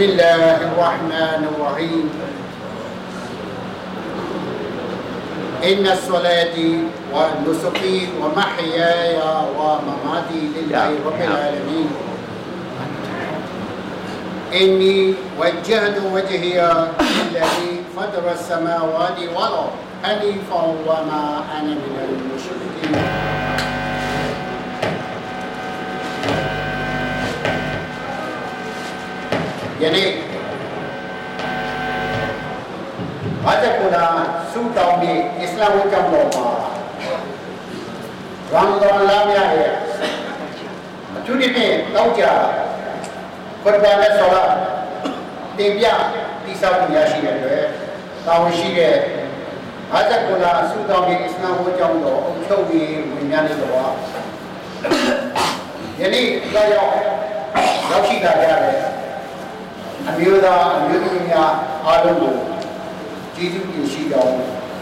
بسم الله الرحمن الرحيم. إن الصلاة ونسكي ومحياي ومماتي لله رب العالمين. إني وجهت وجهي للذي فطر السماوات والأرض حنيفا وما أنا من المشركين. ယနေ့ဘာတကူလာဆူတောင်းပြီးအစ္စလာမ်ဝတ်ကြောင့်တော့ပါရမ်ဒန်လာမြရဲ့အထူးသဖြင့်တောက်ကြခွတ်ဘာနဲ့ဆောလာတင်ပြတိဆောက်မှုရရှိတဲ့အတွက်တာဝန်ရှိတဲ့ဘာတကူလာဆူတောင်းပြီးအစ္စလာမ်ဝတ်ကြောင့်တော့အုပ်ချုပ်ရေးဝင်များနေတော့ယနေ့ကြောက်ရောက်ရောက်ရှိလာကြတဲ့ အမျိုးသားအမျိုးသမီးများအားလုံးကိုကျေးဇူးတင်ရှိကြောင်း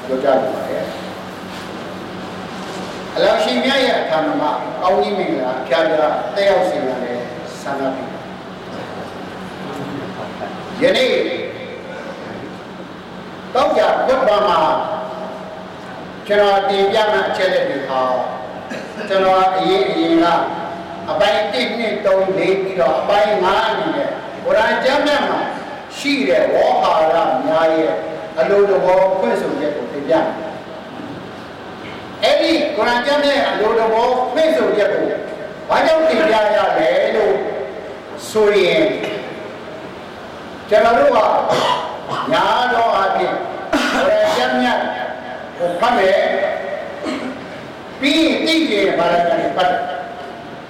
ပြောကြားလိုပါတယ်။အလောင်းရှင်မြတ်ရဲ့အခါမှာကောင်းကြီးမင်္ဂလာဖျားဖျားတက်ရောက်စေရတဲ့ဆန္ဒပြုယနေ့တောက်ကြဘုရားမှာကျွန်တော်တင်ပြမယ့်အချက်လက်တွေဟာကျွန်တော်အရေးအရင်ကအပိုင်း1 2 3 4ပြီးတော့အပိုင်း5အနေနဲ့ ကုရ်အာန်ကျမ်းမြတ်မှာရှိတဲ့ဝေါဟာရများရဲ့အလိုတော်ဖွင့်ဆိုချက်ကိုသင်ပြမယ်။အဲ့ဒီကုရ်အာန်ကျမ်းမြတ်အလိုတော်ဖွင့်ဆိုချက်ကိုဘာကြောင့်သင်ပြရလဲလို့ဆိုရင်ကျွန်တော်တို့ကညာတော်အဖြစ်ကုရ်အာန်ကျမ်းမြတ်ကိုဖတ်မယ်ပြီးသိကြဘာသာပြန်ဖတ်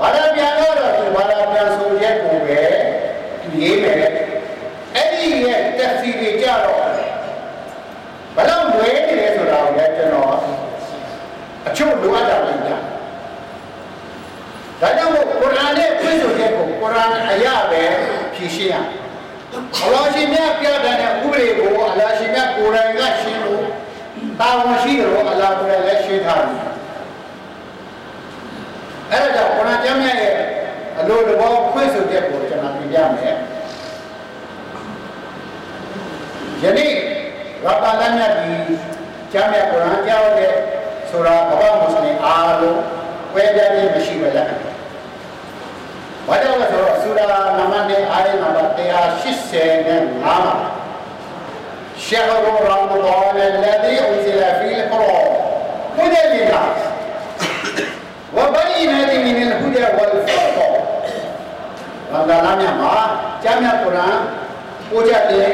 ဘာသာပြန်တော့ဒီဘာသာပြန်ဆိုရက်ကိုပဲရေးမယ်အဲ့ဒီရဲ့တက်စီတွေ ကြတော့ဘလောက်လွဲနေလဲဆိုတာကိုလည်းကျွန်တော်အချို့လိုအပ်တာလည်းညာဒါကြောင့်မို့ကုရ်အာန်နဲ့ပြည့်စုံတဲ့ကိုကုရ်အာန်အရာပဲဖြည့်ရှင်းရအလ္လာဟ်ရှင်မြတ်ပြတဲ့ဥပဒေကိုအလ္လာဟ်ရှင်မြတ်ကိုယ်တိုင်ကရှင်းလို့တာဝန်ရှိတယ်လို့အလ္လာဟ်ကိုယ်တိုင်လည်းရှင်းထားတယ်အဲ့ဒါကြောင့်ကုရ်အာန်ကျမ်းမြတ်ရဲ့အလိုတော်ဖွင့်ဆိုချက်ကိုကျွန်တော်ပြပြမယ် ယနေ့ရာဘာလမြတ်ဒီကျမ်းမြတ်ကုရ်အာန်ကြောက်တဲ့ဆိုတာကမ္ဘာမွတ်စလင်အားလုံးဝဲကြခြင်းမရှိပါလားဘာကြောင့်လဲဆိုတော့ဆူရာနမနဲ့အာရနံပါတ်185မှာရှေဟ်ရူရမ်ဒါလ်လဒီအူဇီလာဖီလ်ကုရ်အာန်ဟူဒယ်လီလာဝဘိုင်နတ်မင်လ်ဟူဒယ်ဝလ်ဖာကောဘာသာလမ်းမှာကျမ်းမြတ်ကုရ်အာန်ပို့ကြတယ်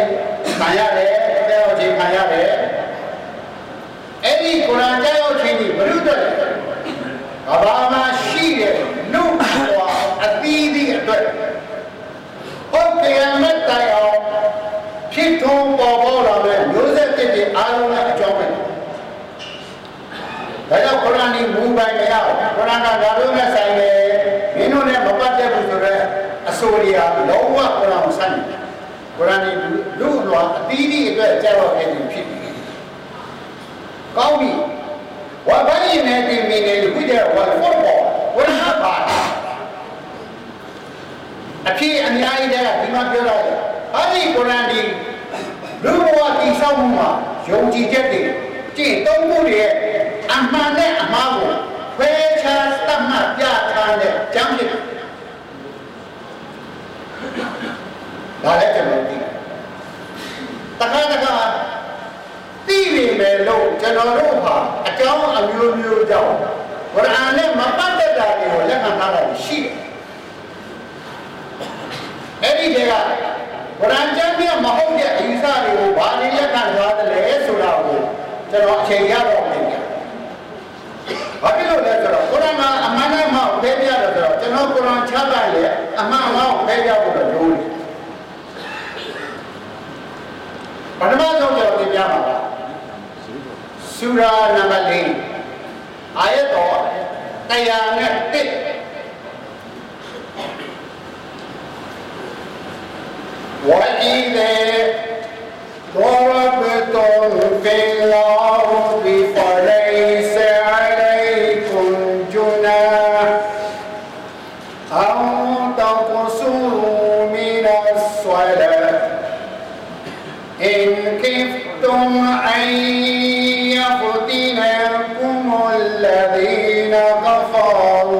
ခံရတယ်တဲ့ရောက်ခြင်းခံရတယ်အဲ့ဒီကုရ်အာန်ကြောက်ခြင်းဒီဘုရုဒ္ဓကဘာမှရှိတဲ့လူ့ဘဝအသီးသီးအတွက်ဟုတ်ကဲ့မတ်တိုင်အောင်ဖြစ်ထုံးပေါ်ပေါ်လာတဲ့မျိုးဆက်တစ်တွေအားလုံးနဲ့အကြောင်းပဲဒါကြောင့်ကုရ်အာန်ဒီမူပိုင်မရဘူးကုရ်အာန်ကဒါတို့နဲ့ဆိုင်တယ်မင်းတို့နဲ့မပတ်သက်ဘူးဆိုတော့အဆိုရီဟာလုံးဝကုရ်အာန်ကိုဆန့်တယ်ကုရ်အာန်ဒီ လူ့လွာအသီးသီးအတွက်ကြောက်ရတဲ့ဖြစ်ပြီကောင်းပြီဝဘိုင်းနဲ့ဒီမီနေလူတဲ့ဝါဖောပေါ်ဝရဟပါအဖြစ်အများကြီးတဲ့ဒီမှာပြောတော့ဟာဒီကုရ်အာန်ဒီလူ့ဘဝတည်ဆောက်မှုမှာယုံကြည်ချက်တွေကြည့်သုံးမှုတွေရဲ့အမှန်နဲ့အမှားကိုခွဲခြားသတ်မှတ်ပြထားတဲ့ကျမ်းဖြစ်ဒါလည်းကျွန်တော်သိ တခါတခါသိပြီမယ်လို့ကျွန်တော်တို့ဟာအကြောင်းအမျိုးမျိုးကြောင့်ကုရ်အာန်နဲ့မပတ်သက်တာတွေကိုလက်ခံထားတာရှိတယ်အဲ့ဒီတည်းကကုရ်အာန်ကျမ်းပြမဟုတ်တဲ့အယူဆတွေကိုဘာတွေလက်ခံထားတယ်လဲဆိုတာကိုကျွန်တော်အချိန်ရတော့ပြင်ပြဘာဖြစ်လို့လဲဆိုတော့ကုရ်အာန်ကအမှန်နဲ့မှဖဲပြတယ်ဆိုတော့ကျွန်တော်ကုရ်အာန်ချလိုက်လေအမှန်မှဖဲပြဖို့တော့လိုတယ် ပထမဆုံးကျွန်တော်ပြင်ပြမှာကဆူရာနံပါတ်၄အာယတ်တော်တရားနဲ့တစ်ဝိအီဒေတော်ရဘတော الذين كفروا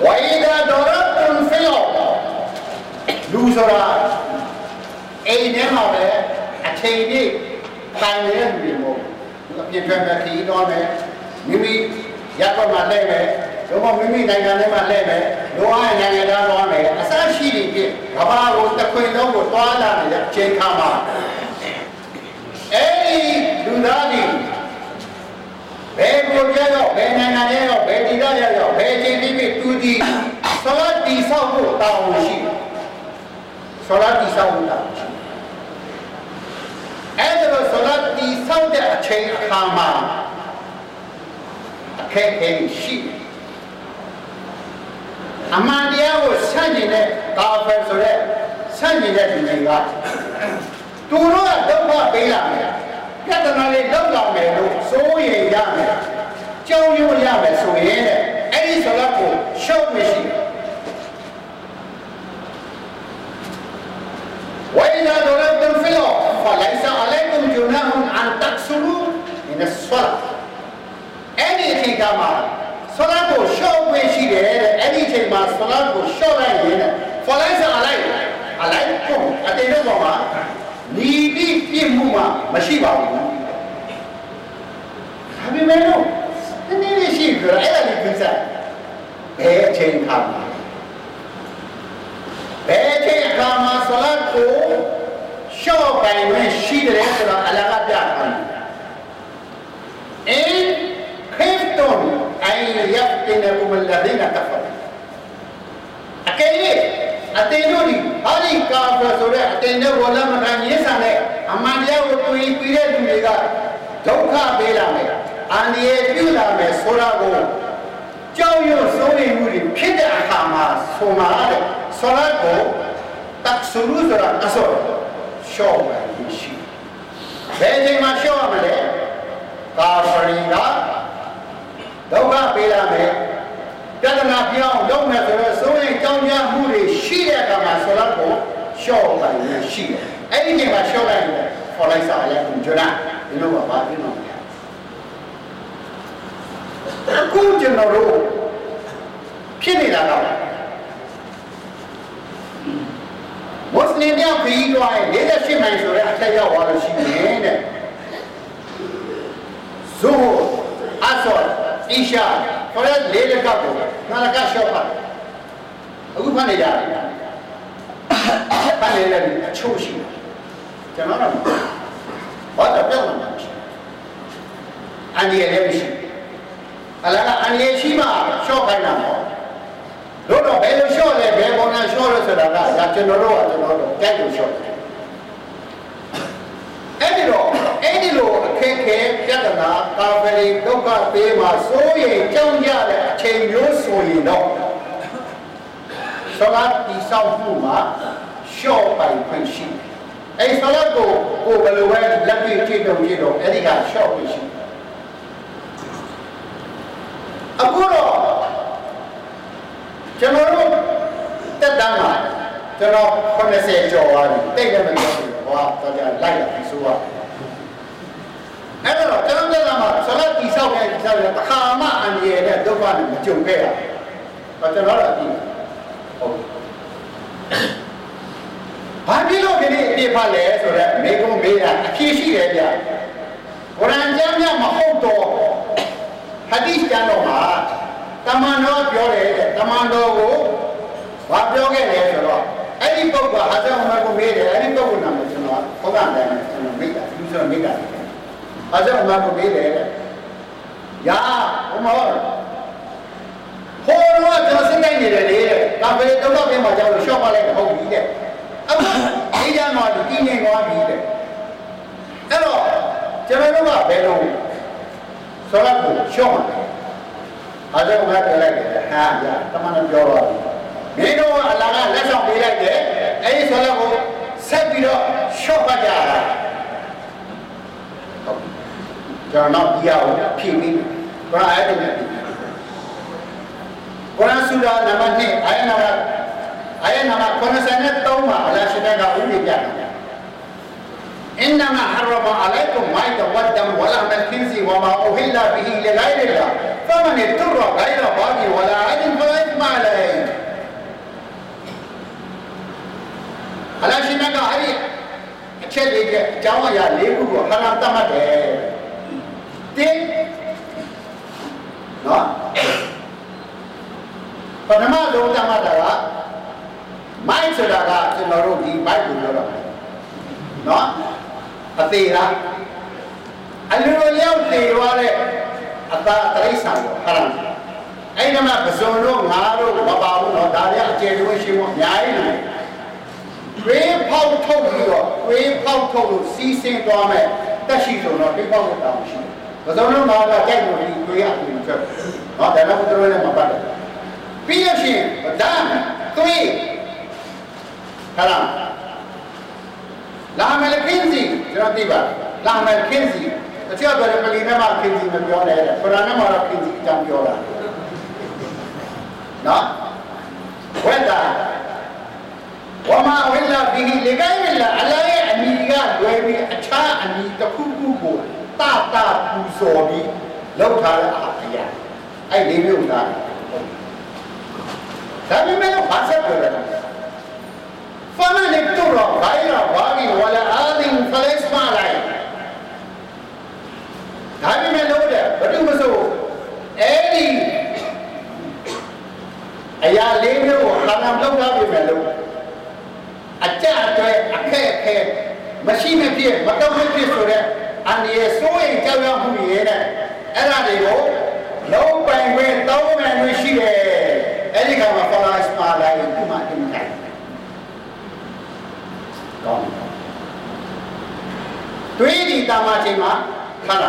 وإذا ضربتم في الأرض لوزرا أي نعمة أتيني تانيه بيمو အပြည့်ထွက်မဲ့ခီးတော်မယ်မိမိရပ်ပေါ်မှာလှည့်မယ်တို့ကမိမိနိုင်ငံထဲမှာလှည့်မယ်လိုအပ်နိုင်ငံသားတော်မယ်အစရှိတဲ့ဖြင့်ကမ္ဘာကိုတစ်ခွင်လုံးကိုတွားလာတဲ့အချိန်ခါမှာ အဲဒီလူသားတွေဘယ်ကိုကြရောက်ဘယ်နိုင်ငံထဲရောက်ဘယ်ဒေသရောက်ဘယ်အချိန်ပြီးပြီသူဒီဆလာတီဆောက်ဖို့တောင်းရှိဆလာတီဆောက်ဖို့တောင်းရှိအဲ့ဒါဆလာတီဆောက်တဲ့အချိန်အခါမှာအခက်အခဲရှိအမှန်တရားကိုဆန့်ကျင်တဲ့ကာဖယ်ဆိုတဲ့ဆန့်ကျင်တဲ့လူတွေက သူတို့ကဒုက္ခပေးလာတယ်ပြဿနာတွေလောက်လာမယ်လို့စိုးရိမ်ရမယ်ကြောက်ရွံ့ရမယ်ဆိုရင်တဲ့အဲ့ဒီဆိုတော့ကိုရှုပ်မရှိဝိဒါဒရတ်ဖီလောဖလိုင်ဆာအလိုင်ကုမ်ဂျူနာဟွန်အန်တက်ဆူလူအင်းဆလာအဲ့ဒီအချိန်ကမှဆလာကိုရှော့ဝင်ရှိတယ်တဲ့အဲ့ဒီအချိန်မှာဆလာကိုရှော့လိုက်ရင်ဖလိုင်ဆာအလိုက်အလိုက်ကုမ်အတေတော့မှာ နီးပြီးပြည့်မှုမှမရှိပါဘူးဒါပေမဲ့လို့တနည်းလေးရှိကြအဲ့ဒါလေးကိစ္စဘယ်အချိန်ခါမှာဘယ်အချိန်ခါမှာဆလာကိုရှော့ပိုင်ဝင်ရှိတယ်ဆိုတော့အလကားပြတယ်အင်းခိဖ်တုန်အိုင်ယဖ်တင်ကုမလဒီနာကဖာ အကယ်၍အတင်းတို့ဒီဟာဒီကာဖာဆိုတဲ့အတင်းတို့ဝလမခံရင်းဆန်တဲ့အမှန်တရားကိုတွေးပြီးတဲ့လူတွေကဒုက္ခပေးလာမယ်အန္တရာယ်ပြုလာမယ်ဆိုတာကိုကြောက်ရွံ့စိုးရိမ်မှုတွေဖြစ်တဲ့အခါမှာဆိုမှာတဲ့ဆလာကိုတက်ဆူလူဆိုတာအစောရှော့ပါရှိဘယ်ချိန်မှာရှော့ရမလဲကာဖရီကဒုက္ခပေးလာမယ် ပြဿနာပြောင်းလုပ်မယ်ဆိုတော့စိုးရိမ်ကြောင်းကြမှုတွေရှိတဲ့အခါမှာဆိုတော့ကိုရှော့ပါရင်ရှိတယ်အဲ့ဒီချိန်မှာရှော့လိုက်ရင်ဖော်လိုက်စားလိုက်ကိုကျွန်တော်ဒီလိုပါပါပြင်းတော့အခုကျွန်တော်တို့ဖြစ်နေတာကမွတ်စလင်များပြီးတော့48မိုင်ဆိုတဲ့အထက်ရောက်သွားလို့ရှိရင်တဲ့ဇိုးအဆော အီရှာခေါ်တဲ့လေးလက်ကကိုနာလကရှော့ပါအခုဖတ်နေကြတယ်ဖတ်နေတယ်အချို့ရှိတယ်ကျွန်တော်တော့ဘာတော့ပြောင်းလာမှာရှိအန်ဒီရလည်းမရှိအလကအန်ဒီရရှိမှရှော့ခိုင်းတာပေါ့တို့တော့ဘယ်လိုလျှော့လဲဘယ်ပုံနဲ့လျှော့လဲဆိုတာကဒါကျွန်တော်တို့ကကျွန်တော်တို့ကြိုက်လို့လျှော့တယ် အဲ့ဒီတော့အဲ့ဒီလိုအခက်ခဲပြဿနာကာဖရီဒုက္ခပေးမှာစိုးရိမ်ကြောက်ကြတဲ့အချိန်မျိုးဆိုရင်တော့ဆလာတိဆောက်မှုမှာလျှော့ပိုင်ခွင့်ရှိတယ်အဲ့ဆလာကိုကိုဘယ်လိုပဲလက်ပြည့်ကြည့်တော့ကြည့်တော့အဲ့ဒီကလျှော့ခွင့်ရှိတယ်အခုတော့ကျွန်တော်တို့တက်တန်းမှာကျွန်တော်80ကျော်သွားပြီတိတ်လည်းမပြောဘူးဟောတော့ကြလိုက်လာ ပြီဆိုတော့အဲ့တော့ကျွန်တော်တက်တန်းမှာဆလတ်တီဆောက်ခဲ့တီဆောက်ရတခါမှအန်ရတဲ့ဒုက္ခနဲ့မကြုံခဲ့ရဘူးကျွန်တော်တို့အပြီးဟုတ်ဘာဖြစ်လို့ဒီနေ့အပြစ်ဖတ်လဲဆိုတော့မိကုံးမေးတာအဖြစ်ရှိတယ်ဗျကုရ်အာန်ကျမ်းမြတ်မဟုတ်တော့ဟာဒီစ်ကျမ်းတော်မှာတမန်တော်ပြောတယ်တဲ့တမန်တော်ကိုဘာပြောခဲ့လဲဆိုတော့အဲ့ဒီပုဂ္ဂိုလ်ဟာဇောမကိုမေးတယ်အဲ့ဒီပုဂ္ဂိုလ်နာမည်ကျွန်တော် ဘုရားတယ်ကျွန်တော်မိတာသူဆိုမိတာဟာဇေမကိုမေးတယ်တဲ့ယာဘုမောဟိုတော့ကျွန်တော်စိတ်တိုင်းနေတယ်လေတဲ့ဒါပေမဲ့တော့ပြန်มาကြောက်လို့ရှော့ပါလိုက်တော့ဟုတ်ပြီတဲ့အခုဒီကြမှာဒီငြိမ်သွားပြီတဲ့အဲ့တော့ကျွန်တော်တို့ကဘယ်လိုဆိုတော့ရှော့မှာအားကြောင့်ငါပြောလိုက်တယ်ဟာရတမန်တော်ပြောတော့မင်းတို့ကအလာကလက်ဆောင်ပေးလိုက်တယ်အဲ့ဒီဆိုတော့ကို ဆက်ပြီးတော့ရှော့ပတ်ကြတာကျွန်တော်ဒီအောင်ဖြည့်ပြီးဘရာအဲ့ဒါနဲ့ကုရ်အာန်ဆူရာနံပါတ်2အာယနံပါတ်အာယနံပါတ်93မှာအလ္လာဟ်ရှိတဲ့ကဥပဒေပြတယ် إنما حرم عليكم ميت والدم ولحم الخنزير وما أهل به لغير الله فمن اضطر غير باغ ولا عاد فلا إثم عليه ချက်လေးကအကြောင်းအရာ၄ခုကိုဟာရမ်တတ်မှတ်တယ်တင်းနော်ပထမဆုံးတတ်မှတ်တာကမိုက်ဆိုတာကကျွန်တော်တို့ဒီဘိုက်ကိုပြောတော့နော်အသေးလားအလိုလိုရောက်သေးသွားတဲ့အသာတိရစ္ဆာန်ကိုဟာရမ်အဲ့ဒီမှာပဇွန်တို့ငါတို့မပါဘူးတော့ဒါလည်းအကျေတွေရှိဖို့အများကြီးနေတွေး ဖောက်ထုတ်ပြီးတော့တွေးဖောက်ထုတ်လို့စီးဆင်းသွားမယ်တက်ရှိဆိုတော့တွေးဖောက်လို့တောင်းရှိတယ်ပဇွန်တို့ငါကကြိုက်လို့ဒီတွေးရပြီးထွက်နော်ဒါတော့တို့လည်းမပတ်တယ်ပြီးရရှင်ဗဒံတွေးခလာလာမယ်ခင်းစီကျွန်တော်သိပါလာမယ်ခင်းစီတချို့ကလည်းပလီနဲ့မှခင်းစီမပြောနဲ့တဲ့ခရနဲ့မှတော့ခင်းစီအကြောင်းပြောတာနော်ဝက်တာ ဝမဝိလာဘီဟီလေကိုင်းလာအလာရဲ့အမိကလွယ်ပြီးအခြားအမိတစ်ခုခုကိုတတပူစော်ပြီးလောက်ထားတဲ့အရာအဲ့ဒီမျိုးသားဒါပေမဲ့ဘာဆက်ပြောလဲဖမန်တူရောဂိုင်ရာဘာဂီဝလာအာဒင်ဖလက်စမာလိုက်ဒါပေမဲ့လို့တဲ့ဘာလို့မဆိုအဲ့ဒီအရာလေးမျိုးကိုဟာနာလောက်ထားပြီမဲ့လို့အကြအတွက်အခက်အခဲမရှိမဖြစ်မတော့မဖြစ်ဆိုတဲ့အန္တရာယ်စိုးရိမ်ကြောက်ရွံ့မှုတွေရဲ့အဲ့ဒါတွေကိုလုံးပိုင်ခွင့်တောင်းပန်ခွင့်ရှိတယ်အဲ့ဒီကမှာဖလာစပါလိုက်ဒီမှာတင်တယ်ကောင်းတွေးဒီတာမချိန်မှာခဏ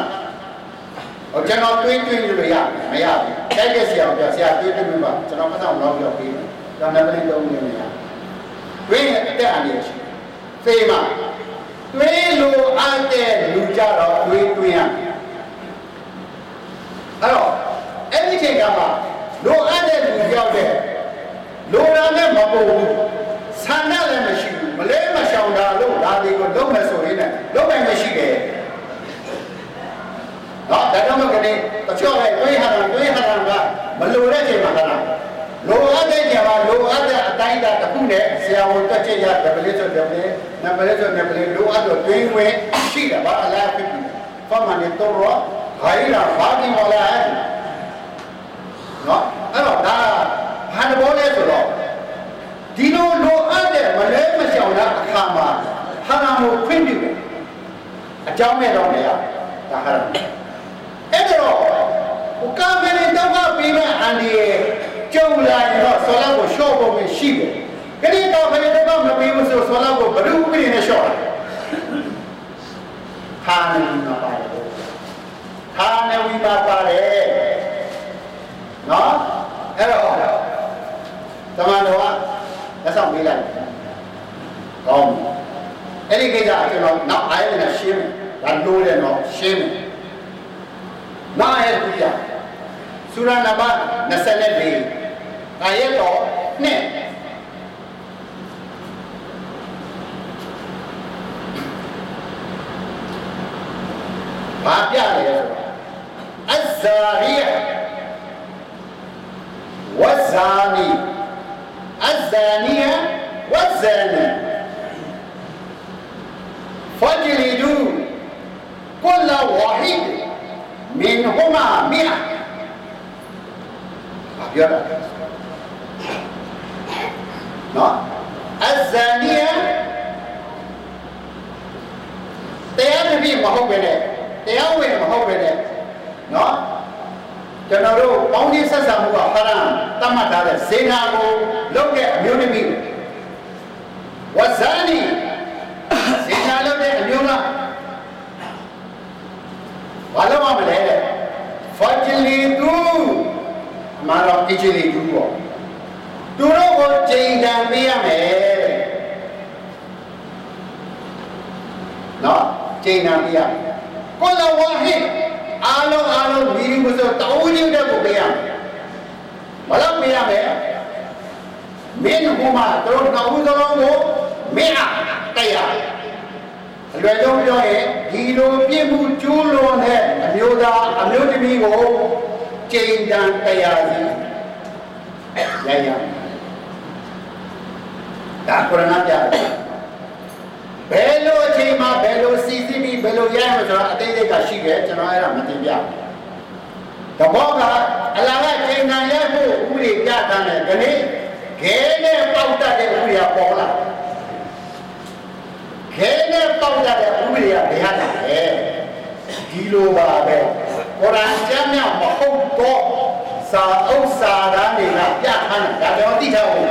ဟိုကျွန်တော်တွေးတွေးလို့ရမရဘူးတိုက်တဲ့ဆရာကဆရာတွေးတွေးမှာကျွန်တော်မဆောင်တော့ပြောပြီးကျွန်တော်လည်းလုံးနေမရတွေးရင်အတက်အန္တရာယ်ရှိဖေးမှာတွေးလို့အပ်တဲ့လူကြတော့တွေးတွေးရအဲ့တော့အဲ့ဒီချိန်ကမှလိုအပ်တဲ့လူရောက်တဲ့လိုရာနဲ့မပေါ်ဘူးဆန္ဒလည်းမရှိဘူးမလဲမရှောင်တာလို့ဒါတွေကိုလုံးမယ်ဆိုရင်လည်းလုံးမယ်မရှိခဲ့နော်ဒါကြောင့်မကနေတချို့လည်းတွေးဟာတာတွေးဟာတာကမလိုတဲ့ချိန်မှာခဏလိုအပ်တဲ့ချိန်မှာလိုအပ်တဲ့အတိုင်းအတာတစ်ခုနဲ့ဆရာဝန်တက်ချက်ရဒဗလေးဆိုဒဗလေးနံပါတ်ဆိုနံပါတ်လိုအပ်တော့တွင်းဝင်ရှိတယ်ဘာအလားဖြစ်ပြီဖမန်နေတော့ဂိုင်ရာဘာဒီမလာနော်အဲ့တော့ဒါဘာတဘောလဲဆိုတော့ဒီလိုလိုအပ်တဲ့မလဲမရှောင်တာအခါမှာဟာနာကိုခွင့်ပြုတယ် အကြောင်းမဲ့တော့လေရဒါဟာအဲ့တော့ဟိုကာမင်းတော့ပြီးမဲ့အန်ဒီကျုံလာရင်တော့ဆောလာကိုရှော့ဖို့ရှိတယ်ခရီးတော့ခရီးတော့မပြီးဘူးဆိုဆောလာကိုဘယ်လိုပြီးနေရှော့လဲဟာနေမှာပါတယ်ဟာနေဝီမှာပါတယ်နော်အဲ့တော့တမန်တော်ကလက်ဆောင်ပေးလိုက်ကောင်းပြီအဲ့ဒီကိစ္စကျွန်တော်နောက်အားရနဲ့ရှင်းမယ် lallure no shemu na ayat kuya sura namba nasane de ayat to ne Bapak ya, الزانية والزاني الزانية والزاني فاجلدوا كل واحد منهما مئة ပြောတာနော်အဇာနီယာတရားတစ်ပြည့်မဟုတ်ပဲနဲ့တရားဝင်မဟုတ်ပဲနဲ့နော်ကျွန်တော်တို့ပေါင်းစည်းဆက်ဆံမှုကဟာရမ်တတ်မှတ်ထားတဲ့ဇေနာကို အမှန်တော့အဂျလီတူပေါ့သူတို့ကိုချိန်တန်ပေးရမယ်နော်ချိန်တန်ပေးရမယ်ကိုလဝါဟစ်အားလုံးအားလုံးမိရီမစိုးတောင်းချင်းတဲ့ကိုပေးရမယ်ဘာလို့ပေးရမလဲမင်းကမှတို့တောင်းစလုံးကိုမင်းအားတရားအလွယ်ဆုံးပြောရင်ဒီလိုပြည့်မှုကျိုးလွန်တဲ့အမျိုးသားအမျိုးသမီးကို ချိန်တန်တရားစီရရဒါကုရဏပြတယ်ဘယ်လိုအချချိန်မှာဘယ်လိုစီစစ်ပြီးဘယ်လိုရရမလဲဆိုတော့အသေးစိတ်ကရှိတယ်ကျွန်တော်အဲ့ဒါမတင်ပြဘူးတဘောကအလာကချိန်တန်ရဖို့ဥပဒေပြတာနဲ့ခဏခဲနဲ့ပေါက်တတ်တဲ့ဥပဒေကပေါ်လာခဲနဲ့ပေါက်တတ်တဲ့ဥပဒေကဘယ်ဟာလဲ ဒီလိုပါပဲကုရ်အာန်ကျမ်းမြတ်မဟုတ်တော့စာဥစ္စာသားတွေကပြထားတာဒါကြောင့်သိထားဖို့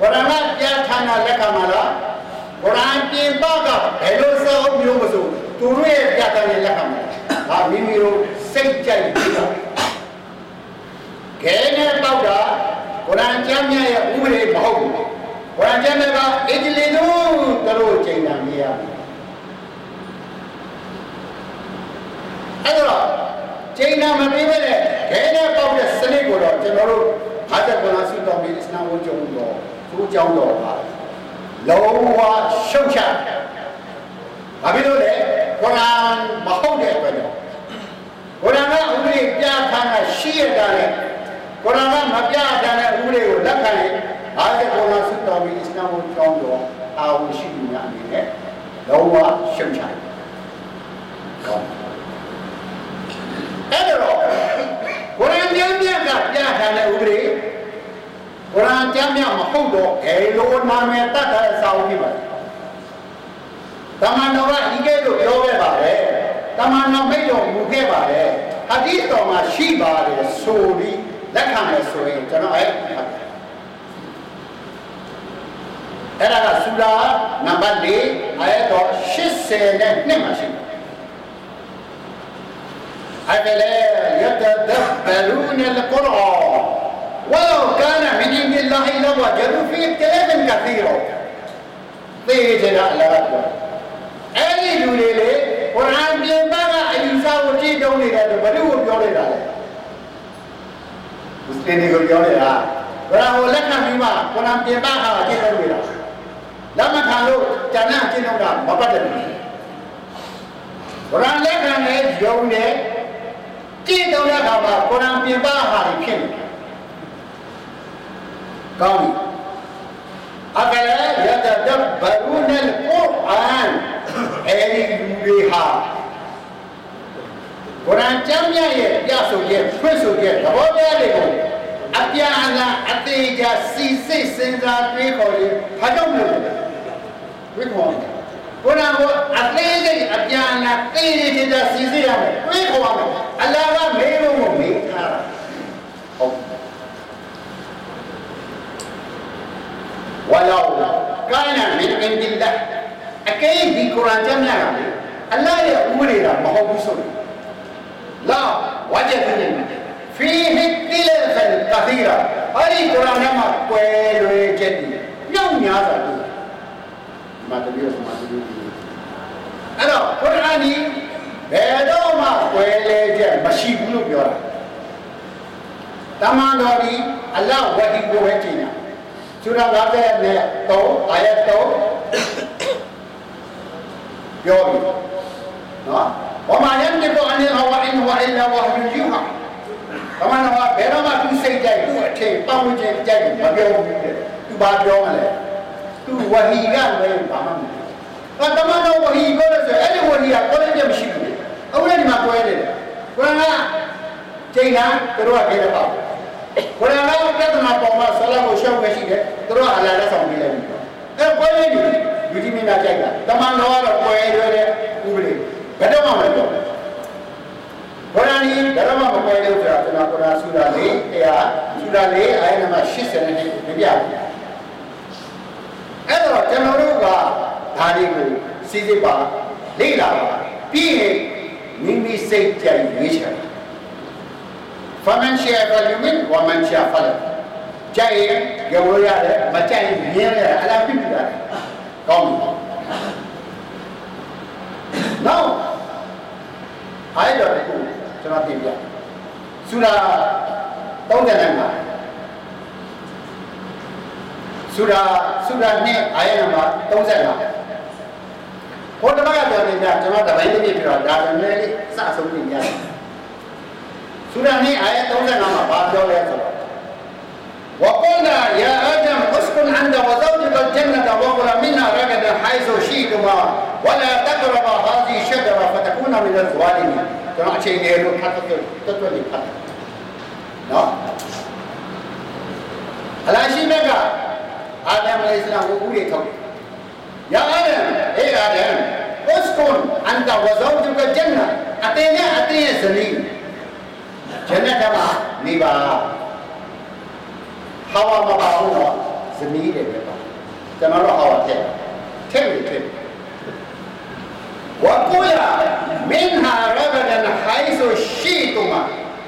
ကုရ်အာန်ကပြထားတာလက်ခံမလားကုရ်အာန်ပြင်ပကဘယ်လိုစာအုပ်မျိုးမဆိုသူတို့ရဲ့ပြထားတဲ့လက်ခံမလားဒါမိမိတို့စိတ်ကြိုက်ပြီးတာခဲနဲ့ပေါက်တာကုရ်အာန်ကျမ်းမြတ်ရဲ့ဥပဒေမဟုတ်ဘူးကုရ်အာန်ကျမ်းမြတ်ကအစ္စလင်တို့တို့ချိန်တာမြင်ရမ အဲ့တော့ချိန်နာမပြီးပဲနဲ့ခဲနဲ့ပေါက်တဲ့စနစ်ကိုတော့ကျွန်တော်တို့ဟာတဲ့ကုလားစုတော်ပြီးအစ္စလာမ်ဝကြုံတော့သူ့ကြောင်းတော်ပါလုံးဝရှုတ်ချဘာဖြစ်လို့လဲကုရ်အာန်မဟုတ်တဲ့အတွက်ကြောင့်ကုရ်အာန်ကဥပဒေပြဌာန်းတာရှိရတာလေကုရ်အာန်ကမပြဌာန်းတဲ့ဥပဒေကိုလက်ခံရင်ဟာတဲ့ကုလားစုတော်ပြီးအစ္စလာမ်ဝကြောင်းတော်အာဝရှိသူများအနေနဲ့လုံးဝရှုတ်ချတယ်ဟုတ် အဲ့တော့ကုရ်အာန်ကျမ်းမြတ်ကပြဋ္ဌာန်းတဲ့ဥပဒေကုရ်အာန်ကျမ်းမြတ်မဟုတ်တော့ဘယ်လိုနာမည်တတ်တဲ့အစာအုပ်ဖြစ်ပါလဲတမန်တော်ကဒီကဲ့သို့ပြောခဲ့ပါတယ်တမန်တော်မိတ်တော်မူခဲ့ပါတယ်ဟာဒီစ်တော်မှာရှိပါတယ်ဆိုပြီးလက်ခံမယ်ဆိုရင်ကျွန်တော်အဲ့အဲ့ဒါကဆူရာနံပါတ်၄အာယတ်တော်80နဲ့2မှာရှိတယ် أفلا يتدبرون القرآن ولو كان من عند الله لوجدوا فيه اختلافا كثيرا သိကြလားလားအဲ့ဒီလူတွေလေကုရ်အာန်ပြင်ပကအယူဆကိုကြည့်တုံးနေတယ်ဘယ်သူကိုပြောနေတာလဲမွတ်စလင်တွေကိုပြောနေတာကုရ်အာန်ကိုလက်ခံပြီးမှကုရ်အာန်ပြင်ပဟာကြည့်တုံးနေတာလက်မခံလို့ကျန်တဲ့ကြည့်တုံးတာမပတ်တယ်ကုရ်အာန်လက်ခံနေယုံတယ် ကြည့်တော့တဲ့အခါမှာကုရ်အာန်ပြင်ပဟာတွေဖြစ်နေတယ်။ကောင်းပြီ။အကလည်းယတဒဘရူနလ်ကုရ်အာန်အဲဒီလူတွေဟာကုရ်အာန်ကျမ်းမြတ်ရဲ့ပြဆိုရဲ့ဖွင့်ဆိုရဲ့သဘောတရားတွေကိုအပြန်အလှန်အသေးချာစီစိတ်စဉ်းစားတွေးခေါ်ရင်ဘာကြောင့်လို့လဲ။တွေးခေါ် တယ်ဘုရားကအသေးစိတ်အပြန်အလှန်သိနေချင်တာစီစစ်ရမယ်တွေးခေါ်ရမယ်အလ္လာဟ်ကမေးလို့မေးထားတာဟုတ်ဝလောကာနမင်အင်ဒီလာအကဲဒီကုရ်အာန်ကျမ်းမြတ်ကလေအလ္လာဟ်ရဲ့ဥပဒေကမဟုတ်ဘူးဆိုရင်လာဝဂျဒ်နေဖီဟီတီလဖန်ကသီရာအဲ့ဒီကုရ်အာန်မှာကွယ်လွယ်ချက်တွေညောင်းများစွာတွေ့ မာတပြီးတော့မာတပြီးအဲ့တော့ကုရ်အာန်ဒီဘယ်တော့မှကွယ်လဲချက်မရှိဘူးလို့ပြောတာတမန်တော်ဒီအလ္လာဟ်ဝဟီကိုပဲကျင့်တာဆူရာ50နဲ့3အာယတ်3ပြောပြီနော်ဝမာယန်ဒီကိုအန်ဟဝအင်ဝအီလာဝဟယူယူဟာတမန်တော်ကဘယ်တော့မှသူစိတ်ကြိုက်သူ့အထင်ပတ်ဝန်းကျင်ကြိုက်မပြောဘူးတဲ့သူဘာပြောမလဲ သူဝဟီကလည်းဘာမှမပြောတမန်တော်ဝဟီကိုလည်းဆိုအဲ့ဒီဝဟီကကိုလည်းပြမရှိဘူးအခုလည်းဒီမှာကွဲနေတယ်ကုရ်အာန်ကချိန်တာသူတို့ကပြောတော့ကုရ်အာန်ကပြဿနာပေါ်မှာဆလာကိုရှောက်ပဲရှိတယ်သူတို့ကအလာလက်ဆောင်ပေးလိုက်ပြီအဲကွဲနေပြီယူဒီမင်းသားကြိုက်တာတမန်တော်ကတော့ကွဲရွယ်တဲ့ဥပဒေဘယ်တော့မှမပြောဘူးကုရ်အာန်ကြီးဘယ်တော့မှမကွဲလို့ဆိုတာကျွန်တော်ကုရ်အာန်ဆူရာလေးတရားဆူရာလေးအာယနံပါတ်80နဲ့ပြပြတယ် အဲ့တော့ကျွန်တော်တို့ကဒါတွေကိုစီစစ်ပါလေ့လာပါပြီးရင်မိမိစိတ်ကြိုက်ရွေးချယ်ဖမန်ရှာဖလူမင်ဝမန်ရှာဖလကြိုက်ရင်ရုံလို့ရတယ်မကြိုက်ရင်မြင်ရတယ်အလားပြပြရတယ်ကောင်းပြီနောက်အဲ့တော့ဒီကျွန်တော်ပြင်ပြဆူရာ35 ဆူရာဆူရာနဲ့အာယနံပါတ်35ဟိုတပတ်ကပြောနေကြကျွန်တော်တပိုင်းလေးပြပြီးတော့ဒါပေမဲ့လေးစအဆုံးပြင်ရတယ်ဆူရာနဲ့အာယ35မှာဘာပြောလဲဆိုတော့ وقلنا يا آدم اسكن عند وزوجك الجنة وكلا منها حيث شئتما ولا تقربا هذه الشجرة فتكونا من الظالمين ကျွန်တော်အချိန်လေးလို့ဖတ်တော့တွတ်တွတ်လေးဖတ်နော်အလာရှိမြတ်က အာဒမ်အလိုင်စလမ်ကိုဥတွေထုတ်တယ်။ယာအာဒမ်အေအာဒမ်ဥစကွန်အန်တာဝဇောဂျူကဂျန်နာအတင်းနဲ့အတင်းရဲ့ဇနီးဂျန်နတ်မှာနေပါဟာဝါမပါဘူးတော့ဇနီးတယ်ပဲပါကျွန်တော်တို့ဟာဝါထက်ထက်ပြီထက်ဝကူယာမင်ဟာရဘဒန်ဟိုင်ဆိုရှိတုမ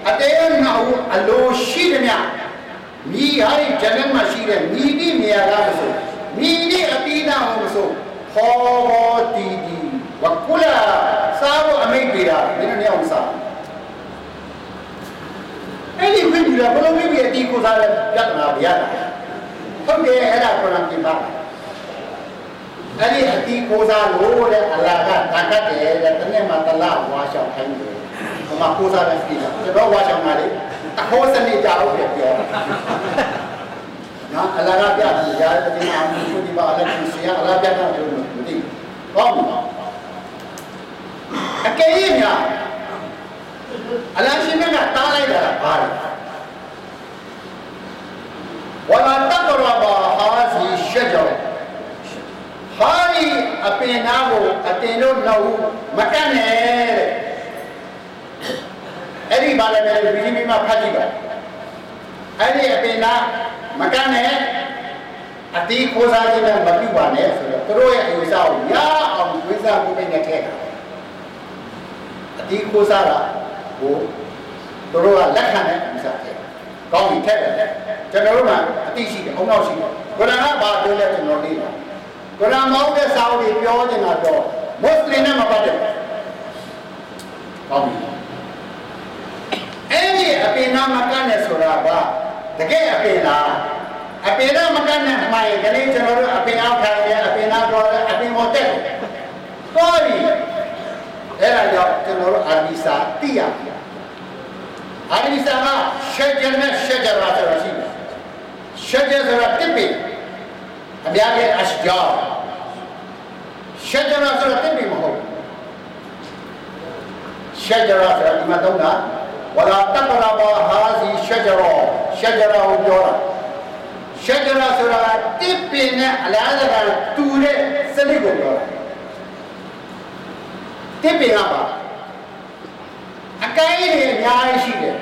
အတေနာဟုအလိုရှိတယ်မြ မိဟာဒီဂျန်နတ်မှာရှိတဲ့မိဒီနေရာကမဆိုမိဒီအတိနာဟုမဆိုဟောဘောတီတီဝကူလာစားဖို့အမိတ်ပေးတာမင်းတို့နေအောင်စားအဲ့ဒီခွင့်ပြုတာဘယ်လိုမိမိအတီကိုစားလဲပြတ်နာဗျာဟုတ်တယ်အဲ့ဒါကုရ်အာန်ပြင်ပါအဲ့ဒီအတီကိုစားလို့တဲ့အလာကတာကတ်တယ်တဲ့တနေ့မှတလဝါရှောက်ခိုင်းတယ်ဟိုမှာကိုစားတဲ့ပြည်တာကျွန်တော်ဝါရှောက်မှာလေ တခိုးစနစ်ကြောက်တယ်ပြောနော်အလာကပြတယ်ရားတဲ့ဒီမှာအမှုဒီပါအလာကိုစီရအလာပြတာလို့မသိဘောင်းအကယ်၍များအလာရှင်ကတားလိုက်တာဘာလဲဝလာတကရဘာဟာဇီရှဂျရဟာဒီအပင်နာကိုအတင်တို့နှုတ်မကန့်နဲ့တဲ့ အဲ့ဒီဘာလဲပဲဘီဒီမီမှာဖတ်ကြည့်ပါအဲ့ဒီအပင်နာမကန့်နဲ့အတီးခိုးစားခြင်းနဲ့မပြုပါနဲ့ဆိုတော့သူတို့ရဲ့အယူဆကိုရအောင်ဝိဇ္ဇာကိုနဲ့ထည့်တာအတီးခိုးစားတာကိုသူတို့ကလက်ခံတဲ့အယူဆထည့်ကောင်းပြီထည့်တယ်ကျွန်တော်တို့ကအတိရှိတယ်အုံနောက်ရှိတယ်ကုရ်အာန်ကဘာပြောလဲကျွန်တော်လေ့လာကုရ်အာန်မောင်းတဲ့စာအုပ်တွေပြောနေတာတော့မွတ်စလင်နဲ့မပတ်တယ်ကောင်းပြီ အဲ့ဒီအပင်နာမကနဲ့ဆိုတာကတကယ်အပင်လားအပင်နာမကနဲ့မှရင်ကလေးကျွန်တော်တို့အပင်အောက်ထိုင်တယ်အပင်နာတော့အပင်ပေါ်တက်တယ်တော်ပြီအဲ့ဒါကြောင့်ကျွန်တော်တို့အာဒီစာသိရပြီအာဒီစာကရှေဂျန်နဲ့ရှေဂျရာဆိုတာရှိတယ်ရှေဂျရာတစ်ပင်အများကြီးအရှဂျာရှေဂျရာဆိုတာတစ်ပင်မဟုတ်ရှေဂျရာဆိုတာဒီမှာတော့က ဝလာတကရဘာဟာဇီရှေဂျရာရှေဂျရာကိုပြောတာရှေဂျရာဆိုတာတစ်ပင်နဲ့အလားတကတူတဲ့စနစ်ကိုပြောတာတစ်ပင်ကပါအကိုင်းတွေအများကြီးရှိတယ်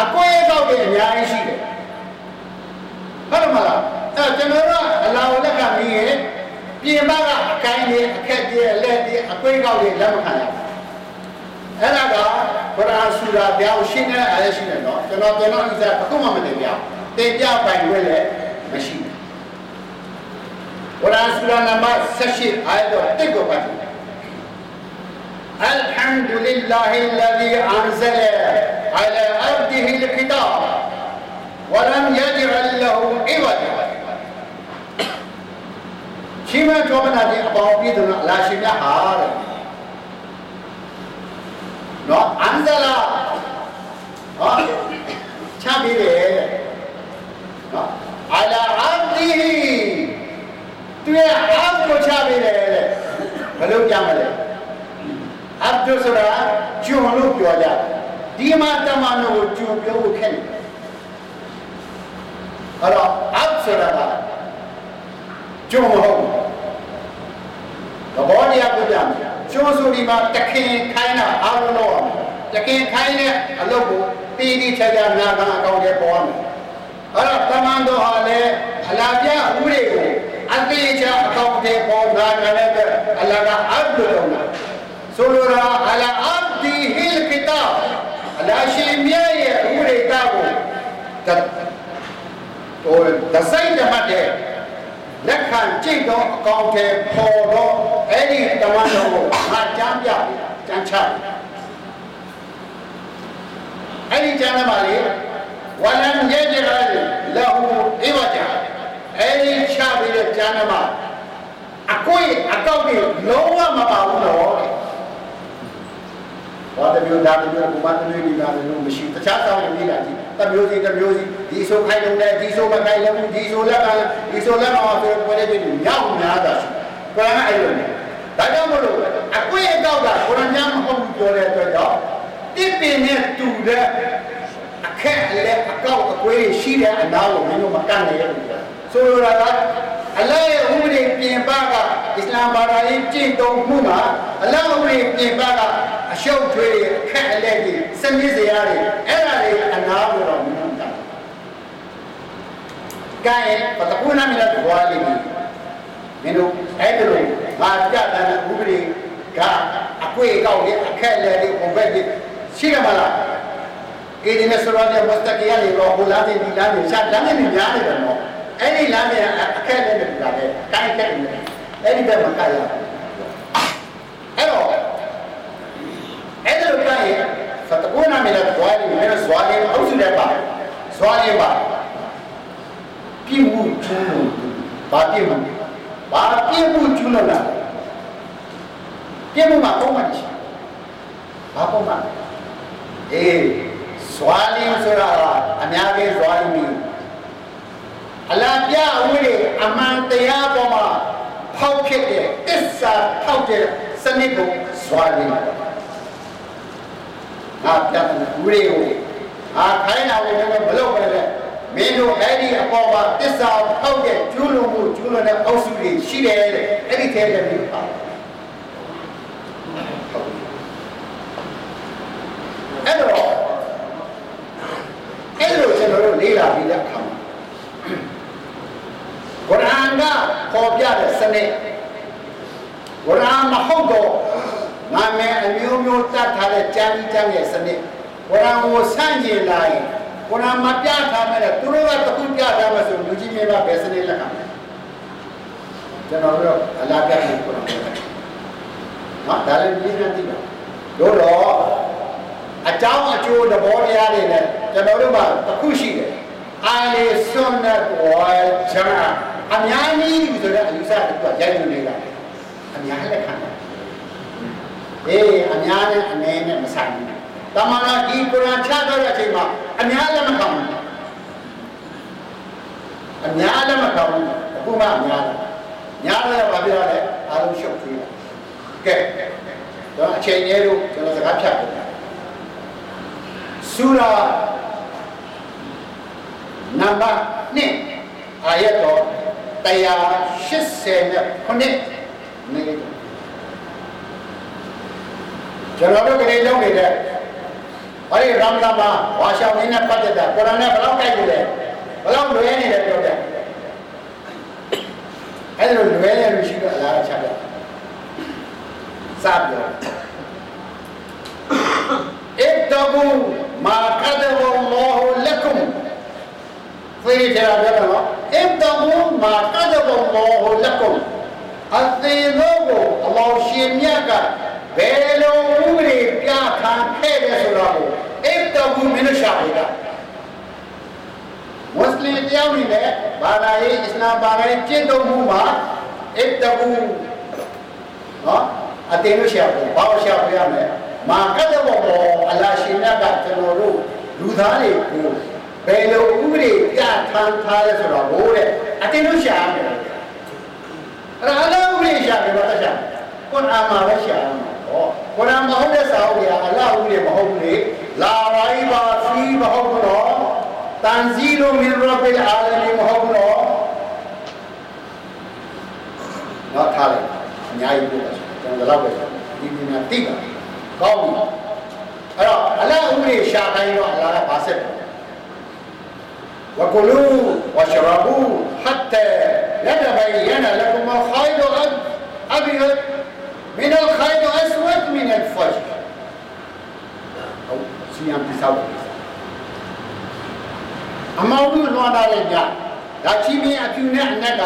အကွဲကောက်တွေအများကြီးရှိတယ်ဟုတ်တယ်မလားအဲကျွန်တော်တို့အလာဝလက်ကမီးရဲ့ပြင်ပကအကိုင်းတွေအခက်တွေအလက်တွေအကွဲကောက်တွေလက်မခံရဘူးအဲ့ဒါက ကုရ်အာန်ဆူရာပြောင်းရှင်းတဲ့အားရရှိတယ်နော်ကျွန်တော်ကျွန်တော်ဣဇာဘယ်ခုမှမတင်ပြဘူးတင်ပြပိုင်ခွင့်လည်းမရှိဘူးကုရ်အာန်ဆူရာနံပါတ်78အားတော့တစ်ကိုပတ်တယ် الحمد لله الذي أنزل على عبده الكتاب ولم يجعل له عوجا ရှိမကြောမနာတဲ့အပေါင်းပြည့်စုံအလားရှိမြဟာတဲ့ နော်အန်ဇလာဟောချပြီးတယ်နော်အလာအဘဒီသူရဲ့အဘကိုချပြီးတယ်ဘယ်လိုကြမလဲအဘဒုဆိုတာဂျွန်လို့ပြောကြဒီမှာတမန်တော်ကိုဂျွန်ပြောဖို့ခက်တယ်အဲ့တော့အဘဆိုတာကဂျွန်မဟုတ်ဘူး သဘောတရားပြပြမယ်ကျွန်းစုဒီမှာတခင်ခိုင်းတာအားလုံးတော့တခင်ခိုင်းတဲ့အလုပ်ကိုတီးတီးချာချာနာခံအကောင့်ထဲပေါ်ရမယ်အဲ့တော့တမန်တော်ဟာလည်းအလာပြဥတွေကိုအသေးချာအကောင့်ထဲပေါ်နာခံတဲ့အတွက်အလာကအဘ်လို့ပြောတာဆိုလိုတာအလာအဘ်ဒီဟီလ်ကီတာအလာရှိမြဲရဲ့ဥရိတာကိုတတော်ဒဆိုင်တမတ်တဲ့ လက်ခံကြည့်တော့အကောင့်ထဲပေါ်တော့အဲ့ဒီတမန်တော်ကိုငါကြမ်းပြကြမ်းချအဲ့ဒီကြမ်းမှာလေဝလန်ရဲ့ကြရလဟူအဝကြအဲ့ဒီချပြီးတဲ့ကြမ်းမှာအကွေအကောက်တွေလုံးဝမပါဘူးတော့ဘာတမျိုးဒါတမျိုးဘုမတမျိုးဒီဒါတမျိုးမရှိတခြားတောင်းနေလာကြည့် တမျိုးစီတမျိုးစီဒီဆိုခိုင်းလုံးနဲ့ဒီဆိုမခိုင်းလုံးဒီဆိုလက်ကဒီဆိုလက်မှာဆိုပွဲလေးတွေညောင်းများတာရှိကုရ်အာန်အဲ့လိုနဲ့ဒါကြောင့်မလို့အကွေအကောက်ကကုရ်အာန်များမဟုတ်ဘူးပြောတဲ့အတွက်ကြောင့်တစ်ပင်နဲ့တူတဲ့အခက်အလက်အကောက်အကွေးရှိတဲ့အနာကိုမင်းတို့မကန့်နိုင်ရဘူး ဆိုလိုတာကအလ္လာဟ်ရဲ့ဥပဒေပြင်ပကအစ္စလာမ်ဘာသာရေးကျင့်သုံးမှုမှာအလ္လာဟ်ဥပဒေပြင်ပကအရှုပ်ထွေးအခက်အလက်ကြီးစနစ်စရာတွေအဲ့ဒါတွေအနာကိုတော့မင်းတို့ကန့်ကဲပတကူနာမီလာဘွာလီမင်းတို့အဲ့ဒါလိုငါပြတဲ့ဥပဒေကအကွေအကောက်တွေအခက်အလက်တွေဘုံဘက်တွေရှိရမလားအေဒီနဲ့ဆိုတော့မစတကီရလေတော့ဟိုလားတဲ့ဒီလားတဲ့ရှာလမ်းနေများနေတယ်နော် အဲ့ဒီလမ်းနဲ့အခက်နဲ့တူတာပဲကိုင်းခက်နေအဲ့ဒီဘက်မကရအဲ့တော့အဲ့ဒါလိုကရင်ဖတ်ကူနာမီလာဘွာလီမဲဇွာလီအောက်စုလည်းပါဇွာလီပါပြမှုချူးလို့ဘာပြမှုဘာပြမှုချူးလို့လားပြမှုမှာပုံမှန်ရှိဘာပုံမှန်အေးဇွာလီဆိုတာအများကြီးဇွာလီမီ အလားပြဝိရိအမှန်တရားပေါ်မှာဖောက်ဖြစ်တဲ့တစ္ဆာဖောက်တဲ့စနစ်ကိုဇွာလီငါပြတဲ့ဝိရိကိုငါခိုင်းတာကိုလည်းမလုပ်ပဲလေမင်းတို့အဲ့ဒီအပေါ်မှာတစ္ဆာဖောက်တဲ့ကျူးလွန်မှုကျူးလွန်တဲ့အုပ်စုတွေရှိတယ်တဲ့အဲ့ဒီထဲလည်းမျိုးပါအဲ့တော့အဲ့လိုကျွန်တော်တို့လေ့လာပြီးတဲ့အခါမှာ ကုရ်အာန်ကပေါ်ပြတဲ့စနစ်ကုရ်အာန်မဟုတ်တော့ငါမဲအမျိုးမျိုးတတ်ထားတဲ့ကြမ်းကြမ်းရဲ့စနစ်ကုရ်အာန်ကိုဆန့်ကျင်လာရင်ကုရ်အာန်မပြထားမဲ့သူတို့ကတခုပြထားမဲ့ဆိုလူကြီးမျိုးကဘယ်စနစ်လက်ခံလဲကျွန်တော်တို့အလားပြတဲ့ကုရ်အာန်နော်ဒါလည်းပြင်းပြသိတာတို့တော့အကြောင်းအကျိုးသဘောတရားတွေနဲ့ကျွန်တော်တို့ကတခုရှိတယ် အာလီဆွန်နတ်ဝါဂျာအများကြီးဆိုတဲ့အယူဆတွေကရိုက်နေနေတာအများလက်ခံတယ်အေးအများနဲ့အနည်းနဲ့မဆိုင်ဘူးတမန်တော်ဒီကုရ်အာန်ချတော့တဲ့အချိန်မှာအများလည်းမခံဘူးအများလည်းမခံဘူးအခုမှအများလည်းညာလည်းဘာပြောလဲအားလုံးရှုပ်သေးတယ်ကဲတော့အချိန်ကြီးလို့ကျွန်တော်စကားဖြတ်တယ်ဆူရာ နံပါတ်2အာရတော်189နည်းလေးကျွန်တော်တို့ကလေးလုံးနေတဲ့ဟောဒီရမ်လာမှာဝါရှောင်းနေတဲ့ပတ်သက်တာကုရ်အာန်နဲ့ဘယ်လောက်တိုက်ကြလဲဘယ်လောက်လွဲနေတယ်ပြောတယ်အဲ့ဒါလွဲနေလို့ရှိတော့အလားအချက်ပဲစပြောအစ်တဘူမာကဒဝလ္လာဟူလကုမ် ခွေးတွေထဲတာပြောတာနော်အင်တမူမာကဒဘမောဟလက်ကုံအသေးသောကိုအလောင်းရှင်မြတ်ကဘယ်လိုဥပဒေပြဌာန်းခဲ့လဲဆိုတော့အင်တမူမင်းတို့ရှာနေတာမွတ်စလင်တယောက်နေနဲ့ဘာသာရေးအစ္စလာမ်ဘာသာရေးကျင့်သုံးမှုမှာအင်တမူနော်အသေးလို့ရှာဖို့ဘာလို့ရှာဖို့ရမလဲမာကဒဘမောအလာရှင်မြတ်ကကျွန်တော်တို့လူသားတွေကို ဘယ်လိုဥပဒေပြထမ်းထားလဲဆိုတော့ဘိုးတဲ့အတင်းလို့ရှာရမယ်အဲ့ဒါအလားဥပဒေရှာတယ်ဘာသာရှာကွန်အာမှာပဲရှာရမှာဟောကွန်အာမဟုတ်တဲ့စာအုပ်ကအလားဥပဒေမဟုတ်ဘူးလေလာရိုင်းပါဖီမဟုတ်ဘူးတော့တန်ဇီလိုမင်ရဘ်အာလမီမဟုတ်ဘူးတော့တော့ထားလိုက်အများကြီးပြောတာကျွန်တော်တော့ပဲဒီပညာသိပါကောင်းပြီအဲ့တော့အလ္လာဟ်ဥပဒေရှာခိုင်းတော့အလ္လာဟ်ကဘာဆက်တယ် ဝကလူဝရှရဘူဟတ်တယတဘယနလကုမခိုင်ဒအဘအဘီယ من الخيط الأسود من الفجر أو صيام تساوي أما أقول لو أنا لجا ဒါချီမင်းအဖြူနဲ့အနက်က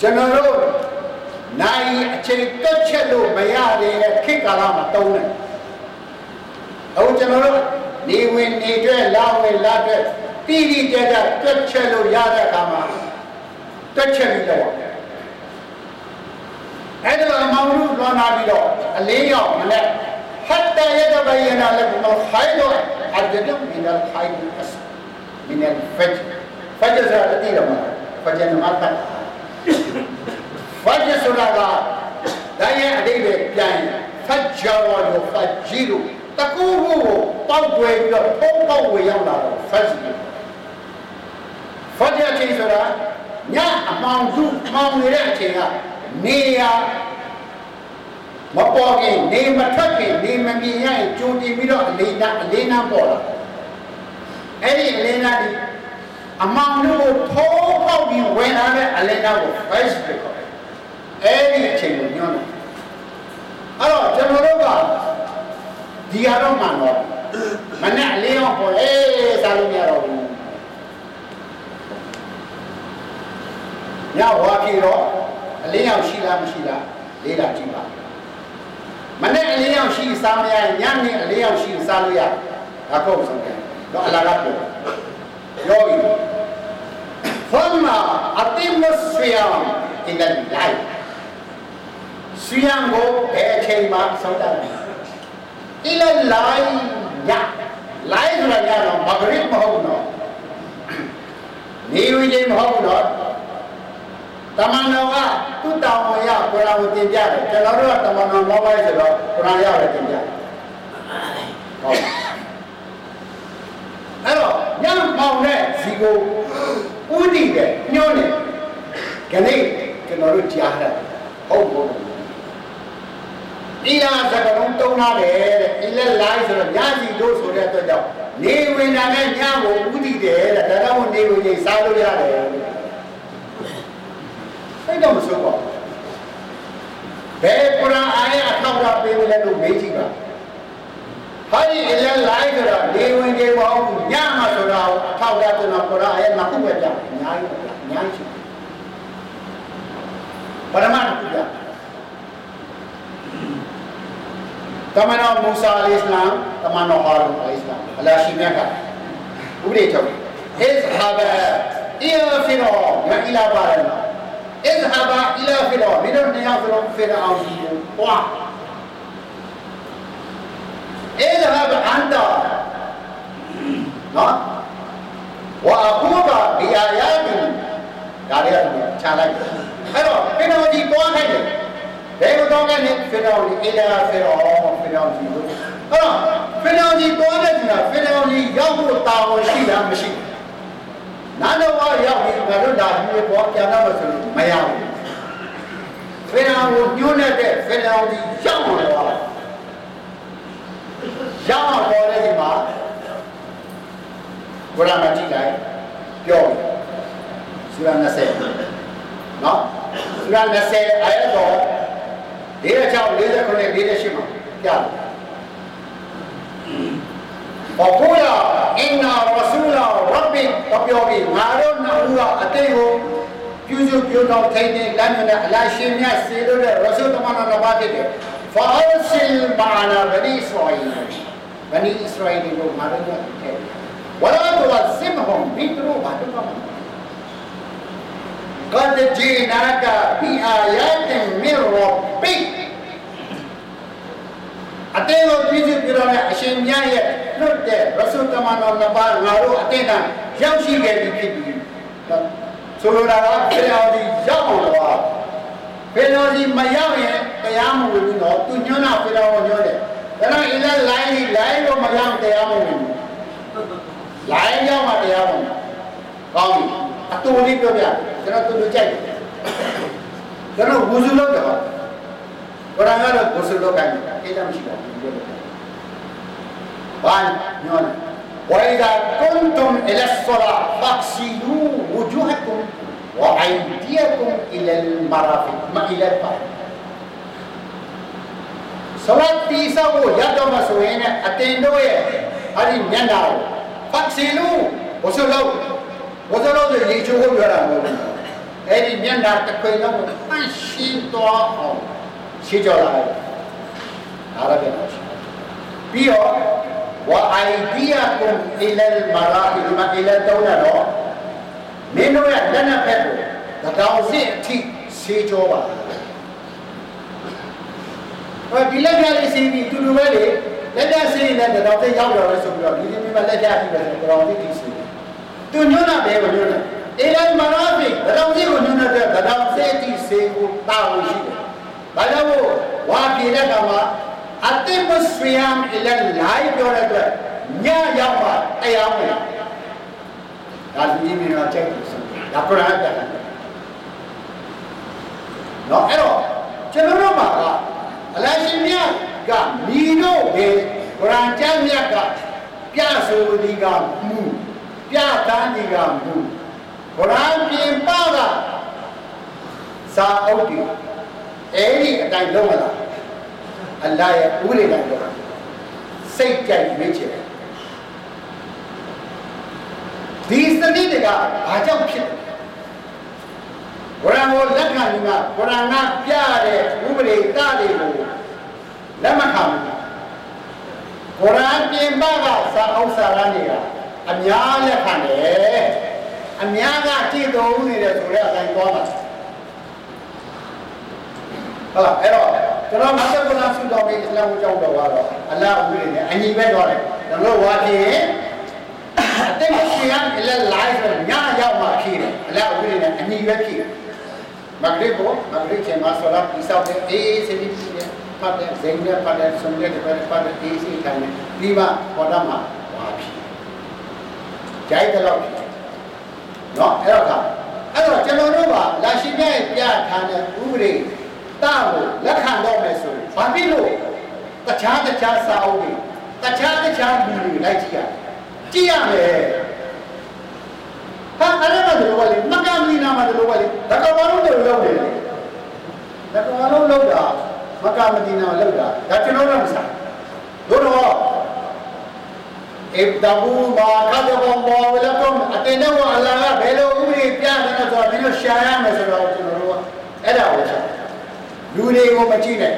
ကျွန်တော်တို့နိုင်အချိန်တွက်ချက်လို့မရတဲ့ခေတ်ကာလမှာတုံးတယ်။အခုကျွန်တော်တို့နေဝင်နေတွေ့လာဝင်လာတွေ့ တိတိကျကျတွက်ချက်လို့ရတဲ့အခါမှာတွက်ချက်ပြီးတော့အဲ့ဒါအမောင်တို့လွန်လာပြီးတော့အလေးရောက်မလဲဟတ်တယတဘယနာလကုမလ်ခိုင်ဒ်အဂျဒမင်အလ်ခိုင်ဒ်အစ်မင်အလ်ဖဂျ်ဖဂျ်ဆိုတာတိရမှာဖဂျ်နမတ်ဖဂျ်ဆိုတာကဒါရဲ့အဓိပ္ပာယ်ပြန်ဖဂျ်ဝါလို့ဖဂျီလို့တကူကိုပောက်ွယ်ပြီးတော့ပုံပေါက်ဝေရောက်လာတော့ဖဂျ် ချိန်ဆိုတာညအမောင်စုမောင်နေတဲ့အချိန်ကနေရမပေါ်ခင်နေမထွက်ခင်နေမမြင်ရရင်ကြိုတင်ပြီးတော့အလေးနာအလေးနာပေါ်လာအဲ့ဒီအလေးနာဒီအမောင်တို့ကိုထိုးပေါက်ပြီးဝင်လာတဲ့အလေးနာကို first ပဲခေါ်တယ်အဲ့ဒီအချိန်ကိုညွှန်းတယ်အဲ့တော့ကျွန်တော်တို့ကဒီဟာတော့မှန်တော့မနဲ့အလေးအောင်ပေါ်အေးစားလို့မရတော့ဘူး ညဝါပြေတော့အလေးအောင်ရှိလားမရှိလားလေးလာကြည့်ပါမနဲ့အလေးအောင်ရှိစားမရညနေအလေးအောင်ရှိစားလို့ရဒါကိုဆုံးတယ်တော့အလားကပြောပြောပြီ ثم أتم الصيام إلى الليل ဆွေးရံကိုဘယ်အချိန်မှဆုံးတတ်တယ်။အီလလိုင်းညလိုင်းဆိုတာညတော့မဂရစ်မဟုတ်တော့နေဝင်ခြင်းမဟုတ်တော့ တမန်တော်ကသူ့တောင်းဝင်ရကုရ်အာန်ကိုတင်ပြတယ်ကျွန်တော်တို့ကတမန်တော်မောပိုင်းဆိုတော့ကုရ်အာန်ရတယ်တင်ပြတယ်ဟုတ်အဲ့တော့ညမောင်တဲ့ဇီကိုဥတည်တယ်ညှိုးနေခဏကျွန်တော်တို့ကြားတယ်ဟုတ်ဘူးအီလာစကလုံးတုံးလာတယ်တဲ့အီလက်လိုက်ဆိုတော့ညစီတို့ဆိုတဲ့အတွက်ကြောင့်နေဝင်တာနဲ့ညကိုဥတည်တယ်တဲ့ဒါတော့နေဝင်ကြီးစားလို့ရတယ် အဲ့တော့မဆိုပါဘူးဘယ်ကုရ်အာန်အာယအထောက်အထားပေးမလဲလို့မေးကြည့်ပါဟာဒီအီလက်လိုက်ဆိုတော့နေဝင်ကြီးမဟုတ်ဘူးညမှာဆိုတော့အထောက်အထားကျွန်တော်ကုရ်အာန်အာယနှစ်ခုပဲပြအများကြီးပဲအများကြီးပရမတ်ပြတမန်တော်မူဆာအလိုစ္စလမ်တမန်တော်ဟာရုန်အလိုစ္စလမ်အလာရှိမြတ်ကဥပဒေချုပ် اذهب الى فرعون အစ်ဟာဘာအီလာဖီရောမင်းတို့နေရာဖီရောဖီရာအောင်ကိုဟွာအစ်ဟာဘာအန်တာနော်ဝါအခုကဒီအာယာတီဒါတွေကခြားလိုက်အဲ့တော့ဖီရောဒီပွားခိုင်းတယ်ဘယ်လိုတော့ကနေဖီရောဒီအီလာဖီရောဖီရောဒီအဲ့တော့ဖီရောဒီပွားတဲ့ကဖီရောဒီရောက်ဖို့တာဝန်ရှိတာမရှိဘူး နာတော့ရောက်ပြီးငါတို့ဒါဒီပေါ်ပြန်တော့ဆိုလို့မရဘူးဖီရောင်းကိုညှိုးနေတဲ့ဖီရောင်းကြီးရောက်တော့ရောက်တော့တဲ့ဒီမှာဘုရားမကြည့်လိုက်ပြောဆူရာ20နော်ဆူရာ20အာယတ်တော်46 49 48မှာကြားတယ်ဘောကိုရအင်နာရဆူ ပြီးတော့ပြောပြီးငါတို့နှစ်ဦးကအတိတ်ကိုပြုစုပြုတော်ထိုင်နေလမ်းမြတ်အလရှင်မြတ်စေလို့တဲ့ရစုတမနာတော်ပါဖြစ်တယ်။ဖောဆင်မာနာဗနီဆိုအိဗနီဆိုအိကိုငါတို့ကတဲ့ဝလာတူဝဇိမဟွန်ဘီတရူဘာတူကမကတ်ဂျီနာကာဘီအာယတ်မီရောဘီ င်းကိုပြည့်စုံပြတော်တဲ့အရှင်မြတ်ရဲ့လွတ်တဲ့ရဆုတမန်တော်နှစ်ပါးငါတို့အတင်းကရောက်ရှိခဲ့ပြီဖြစ်ပြီးဆိုလိုတာကဖေတော်ဒီရောက်အောင်တော့ဖေတော်ဒီမရောက်ရင်တရားမဝင်ဘူးတော့သူညွှန်းတာဖေတော်ကိုညွှန်းတယ်ဒါတော့အင်းလည်းလိုင်းလိုင်းလို့မရောက်တရားမဝင်ဘူးလိုင်းရောက်မှတရားဝင်ကောင်းပြီအတူလေးပြောပြကျွန်တော်သူတို့ကြိုက်တယ်ကျွန်တော်ဝူစုလုပ်တယ် ပါဘုရားကတော့ဝူစုလုပ်ခိုင်းတယ်အဲ့ဒါမရှိပါဘူးပြောတယ်ဘာညောင်းဝိဒါကွန်တုံအလဆလာဖက်ဆီလူဝဂျူဟကုမ်ဝအိုင်ဒီယကုမ်အီလလ်မရာဖီမအီလလ်ပါဆလတ်တီဆာကိုရတော့မဆိုရင်အတင်တို့ရဲ့အဲ့ဒီမျက်နှာကိုဖက်ဆီလူဝဆူလုပ်ဝဆူလုပ်ဆိုရေချိုးကိုပြောတာမဟုတ်ဘူးအဲ့ဒီမျက်နှာတစ်ခွေလုံးကိုအရှင်းသွားအောင် ရှင်းကြလာတယ်အားရပြန်ပြီးတော့ဝအိုင်ဒီယာကွန်အီလလ်မရာဟီမအီလတောင်းတော့မင်းတို့ရဲ့လက်နက်ဖက်ကိုတတောင်စစ်အထိရှင်းကြပါအဲဒီလက်ပြလေးစီးပြီးတူတူပဲလေလက်ပြစီးနေတဲ့တတောင်စစ်ရောက်တော့လဲဆိုပြီးတော့ဒီဒီမှာလက်ပြပြီးတယ်တတောင်စစ်ထိစီးသူညွှန်းတာပဲမညွှန်းတာအေလမနာဘီဘယ်တော့ဒီကိုညွှန်တဲ့ဘယ်တော့စေတီစေကိုတာဝန်ရှိတယ်။ ဘာကြောင့်ဝါပြေတဲ့ကမှာအတိမဆွေယမ်အလလိုက်ပြောတဲ့အတွက်ညရောက်မှတရားဝင်ဒါလူကြီးမျိုးတော့ချက်လို့ဆိုဒါကုရ်အာန်ပြန်တယ်နော်အဲ့တော့ကျွန်တော်တို့မှာကအလရှင်မြတ်ကမိတို့ပဲကုရ်အာန်ကျမ်းမြတ်ကပြဆိုဒီကမူပြတန်းဒီကမူကုရ်အာန်ပြင်ပကစာအုပ်တွေ အဲ့ဒီအတိုင်းလုံးမလားအလ္လာဟ်ရဲ့ဥပဒေတိုင်းလုံးစိတ်ကြိုက်ရွေးချယ်တယ်ဒီစနစ်တွေကဘာကြောင့်ဖြစ်လဲကုရ်အာန်ကိုလက်ခံပြီးမှကုရ်အာန်ကပြတဲ့ဥပဒေတတွေကိုလက်မခံဘူးကုရ်အာန်ပြင်ပကစာအုပ်စာရမ်းတွေကအများလက်ခံတယ်အများကကြည့်တော်နေတယ်ဆိုတဲ့အတိုင်းသွားမှာ ဟုတ်လားအဲ့တော့ကျွန်တော်မတ်ကုရ်အာန်ဆုတော်ပြီးအစ္စလာမ်ကိုကြောက်တော့တော့အလ္လာဟ်ဥပဒေနဲ့အညီပဲတော့တယ်ကျွန်တော်ဝါပြင်းအတိတ်ရှင်ရန်အလ္လာဟ်လိုက်ဆိုညရောက်မှဖြည့်တယ်အလ္လာဟ်ဥပဒေနဲ့အညီပဲဖြည့်တယ်မဂရစ်ကိုမဂရစ်ချိန်မှာဆလာပြဆောက်တဲ့အေးစေးပြီးတယ်ဖတ်တဲ့ဇိမ်နဲ့ဖတ်တဲ့ဆုံတဲ့ဖတ်တဲ့ဖတ်တဲ့အေးစေးတိုင်းနဲ့ပြီးမှဘောဒမှာဝါဖြည့်ကြိုက်တယ်လို့နော်အဲ့တော့အဲ့တော့ကျွန်တော်တို့ကလာရှိမြရဲ့ပြထားတဲ့ဥပဒေ တာကိုလက်ခံတော့မယ်ဆိုရင်ဘာဖြစ်လို့တခြားတခြားစာအုပ်တွေတခြားတခြားလူတွေလိုက်ကြည့်ရကြည့်ရမယ်ဟာအဲ့ဒါကတော့ဘာလဲမကမီနာမှာတော့ဘာလဲဒါကဘာလို့လဲလောက်တယ်ဒါကဘာလို့လောက်တာမကမဒီနာလောက်တာဒါကျွန်တော်တို့မစားတို့တော့အစ်ဒါဘူမာကဒဘောဘောဝလကုမ်အတင်းတော့အလ္လာဟ်ဘယ်လိုဥပဒေပြတယ်ဆိုတော့ဒီလိုရှာရမယ်ဆိုတော့ကျွန်တော်တို့အဲ့ဒါကိုရှာ လူတွေကိုမကြည့်နဲ့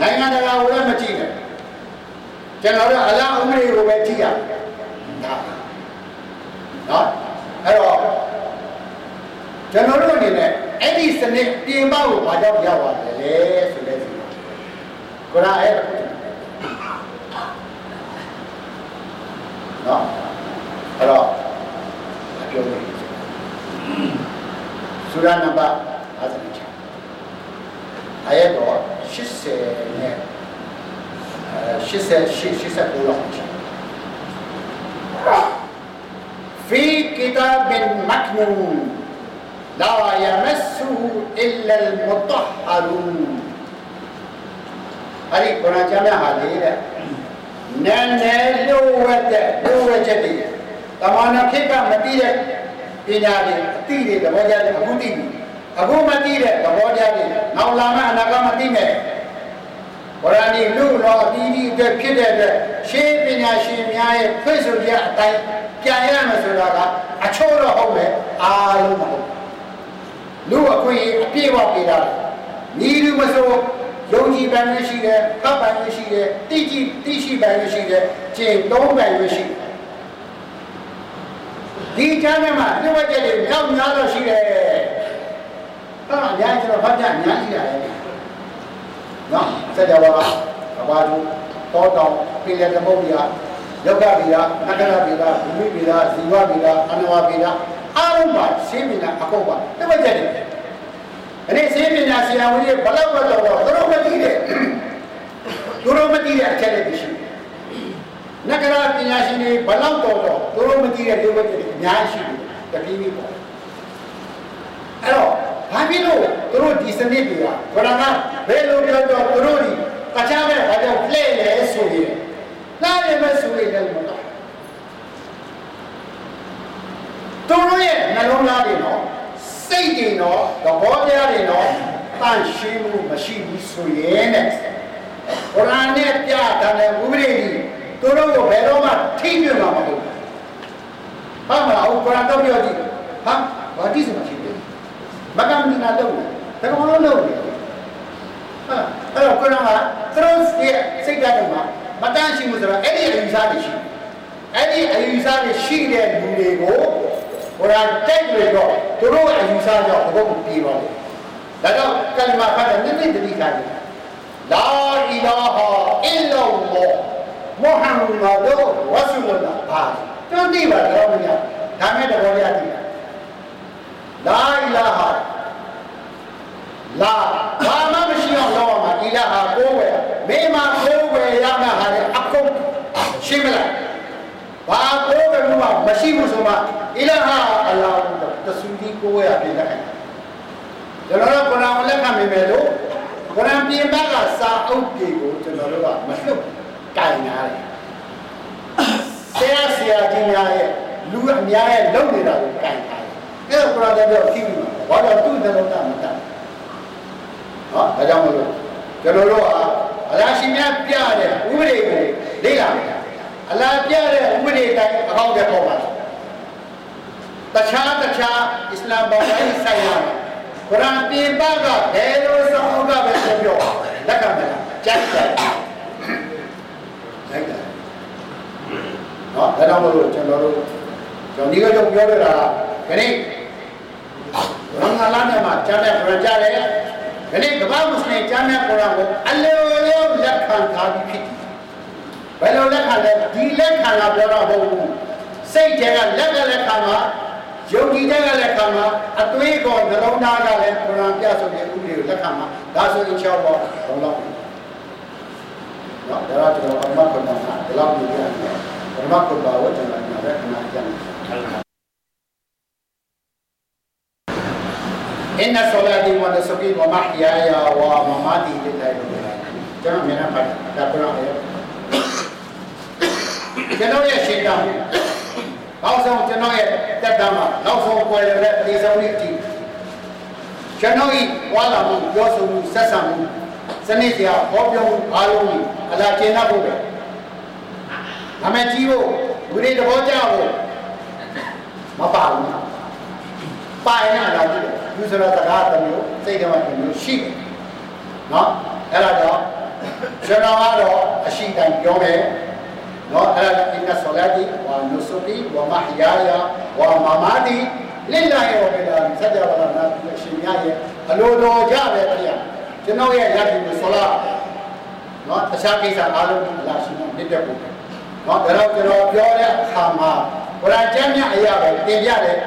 နိုင်ငံတကာကိုလည်းမကြည့်နဲ့ကျွန်တော်တို့အလ္လာဟ်ဥပဒေကိုပဲကြည့်ရဒါနော်အဲ့တော့ကျွန်တော်တို့အနေနဲ့အဲ့ဒီစနစ်ပြင်ပကိုဘာကြောင့်ရောက်သွားတယ်လဲဆိုတဲ့စီကုရ်အာန်အဲ့နော်အဲ့တော့ပြောနေဆူရာနံပါတ်56 هيقعد يعني، آه، كتاب مكنون لا يمسه إلا المطهرون. هذه كنا جماعة ليلة نانا لوجة لوجة دي طبعا كيف مدير بنادي تيري دوجة أبو ديني လိုဝက်တဲ့လိုဝက်ချက်တွေတမန်တော်ခေတ်ကမသိတဲ့ပညာတွေအသိတွေသဘောကျတယ်အခုသိပြီအခုမသိတဲ့သဘောကျတယ်နောက်လာမယ့်အနာဂတ်မသိမဲ့ကုရ်အာန်ဒီလူတော်အပြီးဒီအတွက်ဖြစ်တဲ့အတွက်ရှင်းပညာရှင်များရဲ့ဖွင့်ဆိုချက်အတိုင်းပြန်ရမယ်ဆိုတာကအချို့တော့ဟုတ်မယ်အားလုံးမဟုတ်လူအခွင့်အပြည့်အဝပေးတာညီလူမဆိုယုံကြည်ပိုင်ရရှိတယ်ဖတ်ပိုင်ရရှိတယ်တိကြည်တိရှိပိုင်ရရှိတယ်ခြေသုံးပိုင်ရရှိတယ်ဒီချမ်းထဲမှာနှုတ်ဝက်ချက်တွေမြောက်များတော့ရှိတယ် ဟာအများကြီးကျွန်တော်ဖတ်ပြအများကြီးရတယ်နော်စကြဝဠာကဘာလို့တောတောင်ပြည်ရသမုဒ္ဒရာယောဂဗေဒနဂရဗေဒဘူမိဗေဒဇီဝဗေဒအနဝဗေဒအားလုံးပါရှင်းနေတာအကုန်ပါနှုတ်ဝက်ချက်တွေအဲ့ဒီစေပညာဆရာဝန်ကြီးဘလောက်တော့တော့သူတို့မသိတဲ့သူတို့မသိတဲ့အချက်တွေရှိနဂရပညာရှင်တွေဘလောက်တော့တော့သူတို့မသိတဲ့လူတွေအများကြီးရှိတယ်တပီးပြီးပေါ့အဲ့တော့ ဘာဖြစ်လို့သူတို့ဒီစနစ်တွေကဘုရားကဘယ်လိုပြောတော့သူတို့ဒီတခြားမဲ့ဘာကြောင့်လှည့်လဲဆိုရင်နားရမဲ့ဆိုရင်လည်းမတော့သူတို့ရဲ့နှလုံးသားတွေတော့စိတ်တွေတော့သဘောတရားတွေတော့တန့်ရှင်းမှုမရှိဘူးဆိုရင်တဲ့ကုရ်အာန်နဲ့ပြတာတဲ့ဥပဒေကြီးသူတို့ကိုဘယ်တော့မှထိမြွမှာမဟုတ်ဘူး။ဟာမလားကုရ်အာန်တော့ပြောကြည့်။ဟာဘာတိစမရှိဘူး။ မကမ္မနာတော့ဘယ်ကောင်လုံးလို့လဲ။ဟာအဲ့တော့ကုရ်အာန်ကသူတို့ရဲ့စိတ်ဓာတ်တွေမှာမတန့်ရှင်းမှုဆိုတော့အဲ့ဒီအယူဆတွေရှိတယ်။အဲ့ဒီအယူဆတွေရှိတဲ့လူတွေကိုဘုရားတိုက်လို့တော့သူတို့အယူဆကြောင့်ဘုရားပြေပါလေဒါကြောင့်ကလမဖတ်တဲ့နိမိတ်တိခိုင်လာအီလာဟာအီလာလောမုဟမ္မဒ်ရဆူလလာဘာကျွန်သိပါတော့မညာဒါမဲ့တဘောရတည် လာအီလာဟာလာဘာမှမရှိအောင်လုပ်အောင်အီလာဟာကိုယ်ဝယ်မိမကိုယ်ဝယ်ရမှာဟာလေအကုန်ရှင်းမလားဘာကိုယ်ဝယ်မှုမရှိဘူးဆိုမှအီလာဟာအလာဟူတဆူဒီကိုယ်ဝယ်ရပြင်လက်ခံကျွန်တော်တို့ကုရ်အာန်လက်ခံမိမယ်လို့ကုရ်အာန်ပြင်ဘက်ကစာအုပ်တွေကိုကျွန်တော်တို့ကမလှုပ်ကြိုင်နာတယ်ဆရာဆရာကြီးများရဲ့လူအများရဲ့လုပ်နေတာကိုကြိုင်ထားတယ် အဲ့တော့ကုရ်အာန်တော့ကြည့်ပြီးဘာလို့သူ့နှလုံးသားမတတ်နော်ဒါကြောင့်မလို့ကျွန်တော်တို့ကအလားရှိမြတ်ပြတဲ့ဥပဒေကိုလေ့လာမယ်အလားပြတဲ့ဥပဒေတိုင်းအကောင့်တွေပေါ်ပါတခြားတခြားအစ္စလာမ်ဘာသာရေးဆိုင်ရာကုရ်အာန်ပြင်ပကဘယ်လိုဆောင်ဥကပဲဆိုပြောလက်ခံမယ်ကြိုက်တယ်လိုက်တယ်နော်ဒါကြောင့်မလို့ကျွန်တော်တို့ကျွန်တော်ဒီကတော့ပြောရတာခ ဏရမလာနဲ့မှာကြားတဲ့ပြကြတယ်ခဏကမ္ဘာမွတ်စလင်ကြားတဲ့ကုရ်အာန်ကိုအလိုလိုလက်ခံထားပြီးဖြစ်တယ်ဘယ်လိုလက်ခံလဲဒီလက်ခံတာပြောတော့မဟုတ်ဘူးစိတ်ထဲကလက်ကလက်ခံမှာယုံကြည်တဲ့လက်ခံမှာအသွေးကောနှလုံးသားကလည်းကုရ်အာန်ပြဆိုတဲ့ဥပဒေကိုလက်ခံမှာဒါဆိုရင်ချောဘောဘုံတော့နော်ဒါတော့ကျွန်တော်အမှတ်ခွန်တာဒီလောက်ပြရတယ်ပရမကုပါဝတ်ကျွန်တော်ညာတဲ့ခဏကြ မ်းအင်းနဆလာဒီဝနစကီဝမဟယာယာဝမမာတီလိလာဟ်ကျွန်တော်မြန်ပါဒါကုရ်အာန်ရဲ့ကျွန်တော်ရဲ့ရှင်းတာနောက်ဆုံးကျွန်တော်ရဲ့တက်တာမှာနောက်ဆုံးပွဲရတဲ့ဒီဆုံးလေးအထိကျွန်တော်ဤဝါလာမှုပြောဆိုမှုဆက်ဆံမှုစနစ်စရာဟောပြောမှုအားလုံးကြီးအလားကျင့်တတ်ဖို့ပဲ။ဒါမဲ့ကြီးဖို့လူတွေသဘောကျဖို့မပါဘူး။ပါရင်လည်းတော့ ကြည့်တယ်။သူစရတကားတစ်မျိုးစိတ်ထဲမှာတစ်မျိုးရှိတယ်။နော်အဲ့ဒါတော့ကျွန်တော်ကတော့အရှိတိုင်းပြောမယ်။နော်အဲ့ဒါအင်္ဂဆလာတီဝါနုဆုကီဝမဟယာယာဝမမာတီလိလာဟ်ဝဘီလာစကြဝဠာနာအရှင်မြတ်ရဲ့အလိုတော်ကြပဲဗျာကျွန်တော်ရဲ့ရည်ကိုဆလာနော်တခြားကိစ္စအားလုံးအလားရှိနေတတ်ဖို့နော်ဒါတော့ကျွန်တော်ပြောတဲ့အခါမှာဗုဒ္ဓကျမ်းမြတ်အရာပဲတင်ပြတယ်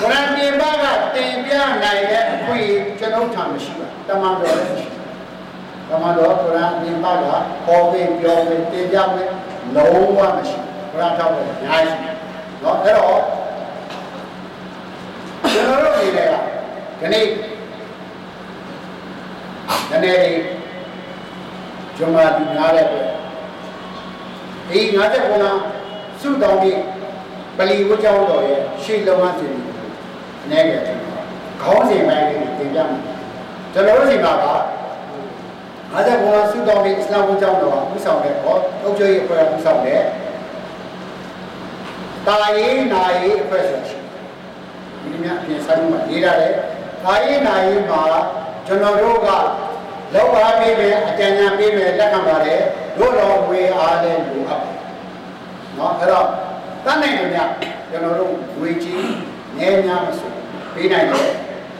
ဗုဒ္ဓပြင်ပကတင်ပြနိုင်တဲ့အခွင့်ကျွန်တော်ထံမရှိပါတမန်တော်လည်းမရှိတမန်တော်ဗုဒ္ဓပြင်ပကပေါ်ပြီးပြောပြီးတင်ပြမယ်လုံးဝမရှိဗုဒ္ဓထောက်တယ်အများကြီးနော်အဲ့တော့ကျွန်တော်တို့အနေနဲ့ကဒီနေ့နည်းနည်းလေးဂျမာတူများတဲ့အတွက်ဒီ50ခုနာစုတောင်းပြီးပလီဝတ်ကြောင်းတော်ရဲ့ရှေ့လုံးဝစီ အနေနဲ့ကျွန်တော်ခေါင်းစဉ်ပိုင်းလေးတင်ပြမယ်ကျွန်တော်တို့ဒီမှာက50ခုနာစုတောင်းပြီးအစ္စလာမ်ဝတ်ကြောင်းတော်ကဥဆောင်တဲ့ဟောအုပ်ချုပ်ရေးအဖွဲ့ကဥဆောင်တဲ့တာရေးနာရေးအဖွဲ့ဆိုရှိဒီမြတ်အပြင်ဆိုင်မှာရေးရတယ်တာရေးနာရေးမှာကျွန်တော်တို့ကလောက်ပါပေးမယ်အကြံဉာဏ်ပေးမယ်လက်ခံပါတယ်တို့တော်ဝေအားလည်းလိုအပ်တယ်เนาะအဲ့တော့တတ်နိုင်လို့ညကျွန်တော်တို့ဝေကြီး ငယ်များမဆိုပေးနိုင်တယ်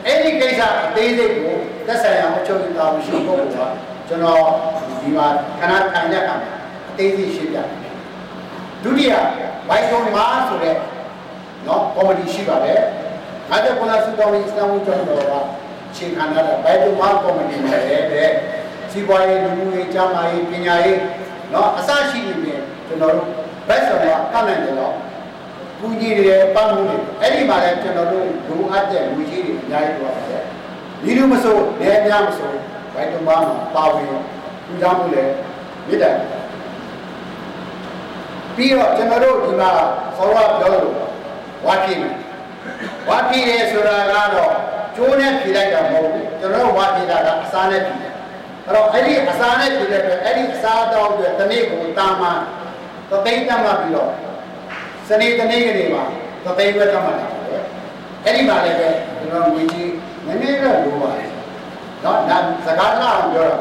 အဲ့ဒီကိစ္စအသေးစိတ်ကိုသက်ဆိုင်ရာအချုပ်အတာဝန်ရှိပုဂ္ဂိုလ်ကကျွန်တော်ဒီမှာခဏထိုင်တဲ့အခါအသေးစိတ်ရှင်းပြဒုတိယဘိုက်ဆုံးမှာဆိုတဲ့နော်ကောမဒီရှိပါတယ်ငါတဲ့ကုနာစုတော်ဝင်အစ္စလာမ်ကျောင်းတော်ကချိန်ခံတာဘိုက်ဆုံးမှာကောမဒီနဲ့တဲ့စီးပွားရေးလူမှုရေးကျန်းမာရေးပညာရေးနော်အစရှိနေတယ်ကျွန်တော်တို့ဘက်ဆောင်ကကန့်နိုင်တယ်တော့ ကူညီတွေပတ်မှုတွေအဲ့ဒီမှာလည်းကျွန်တော်တို့လူအပ်တဲ့လူကြီးတွေအများကြီးပြောပါတယ်ဒီလိုမဆိုနေများမဆိုဘိုင်တူမာမှာပါဝင်ပူဇော်မှုလည်းမြစ်တယ်ပြီးတော့ကျွန်တော်တို့ဒီမှာဆောရပြောလို့ဝါပြင်းဝါပြင်းရဲဆိုတာကတော့ကျိုးနဲ့ဖြေလိုက်တာမဟုတ်ဘူးကျွန်တော်တို့ဝါဖြေတာကအစားနဲ့ဖြေတယ်အဲ့တော့အဲ့ဒီအစားနဲ့ဖြေတဲ့အတွက်အဲ့ဒီအစားတောင်းအတွက်တနေ့ကိုတာမန်သသိန်းတတ်မှပြီးတော့ စနေတနေ့ကနေမှာသသိန်းပဲတတ်မှတာပဲအဲ့ဒီမှာလည်းပဲကျွန်တော်ငွေကြီးနည်းနည်းတော့လိုပါတယ်နော်ဒါစကားလာအောင်ပြောတာ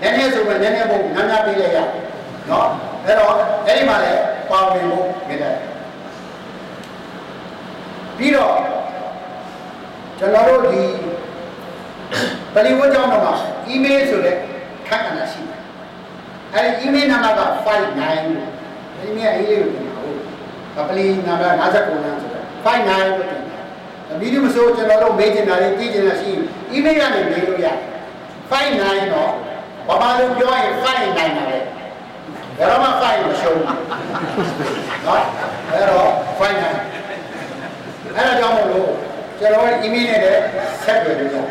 နည်းနည်းဆိုမှနည်းနည်းပုံများများပေးလိုက်ရနော်အဲ့တော့အဲ့ဒီမှာလည်းပါဝင်ဖို့မြင်တယ်ပြီးတော့ကျွန်တော်တို့ဒီပလီဝတ်ကြောင်းတော့မှာ email ဆိုတဲ့ခက်ခဏရှိတယ်အဲဒီ email နံပါတ်က59လို့ဒီနေ့အေးလေးကို ပြန်ဟုတ်ပလီနံပါတ်59လမ်းဆိုတာ5 9လို့တင်တယ်အမီးတို့မဆိုကျွန်တော်တို့မေးချင်တာလေးသိချင်တာရှိအီးမေးလ်ကနေမေးလို့ရတယ်5 9တော့ဘာမှလို့ပြောရင်5 9တာပဲဘယ်တော့မှ5မရှုံးဘူးနော်အဲ့တော့5 9အဲ့ဒါကြောင့်မလို့ကျွန်တော်အီးမေးလ်နဲ့ဆက်သွယ်လို့ရတယ်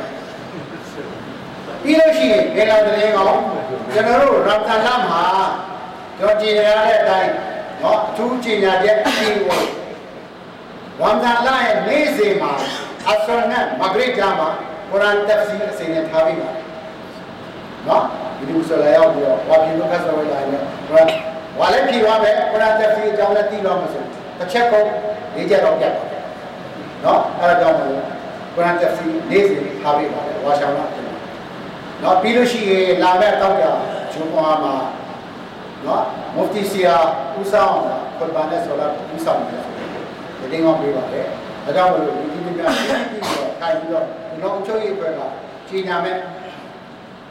ပြီးလို့ရှိရင်ဒေလာတရင်ကောင်ကျွန်တော်တို့ရမ်ဇန်လမှာကျွန်တော်ကြည်ရတဲ့အတိုင်း နော်အထူးကြီးညာချက်အပြီးဝင်ရမ်ဇန်လရဲ့နေ့စဉ်မှာအဆရနဲ့မဂရစ်ဂျာမှာကုရ်အာန်တက်ဖ်စီအစဉ်နဲ့ထားပြီးပါနော်ဒီလိုဆိုလာရောက်ပြီးတော့ဝါပြည်လို့ကဆောဝဲလာရင်ကုရ်အာန်ဝါလည်းဖြေသွားမယ်ကုရ်အာန်တက်ဖ်စီအကြောင်းလည်းသိတော့မှာဆိုတစ်ချက်ကုန်လေးချက်တော့ပြတ်ပါတယ်နော်အဲ့ဒါကြောင့်မလို့ကုရ်အာန်တက်ဖ်စီနေ့စဉ်ထားပြီးပါတယ်ဝါရှောင်းလာတယ်နော်ပြီးလို့ရှိရင်လာမဲ့တောက်ကြဂျုံပွားမှာ နော်မုဖတီဆီယာဦးဆောင်တာခွန်ဘာနဲ့ဆိုလာဦးဆောင်တယ်ဆိုတော့ဒီတင်အောင်ပေးပါလေဒါကြောင့်မလို့ဒီဒီများဒီဒီတော့ခိုင်ပြီးတော့ဒီတော့အချုပ်ရေးဘက်ကကြီးညာမဲ့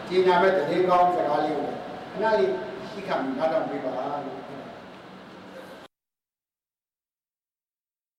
ကြီးညာမဲ့တည်ကောင်းစကားလေးကိုခဏလေးသိခံပြီးနားထောင်ပေးပါလို့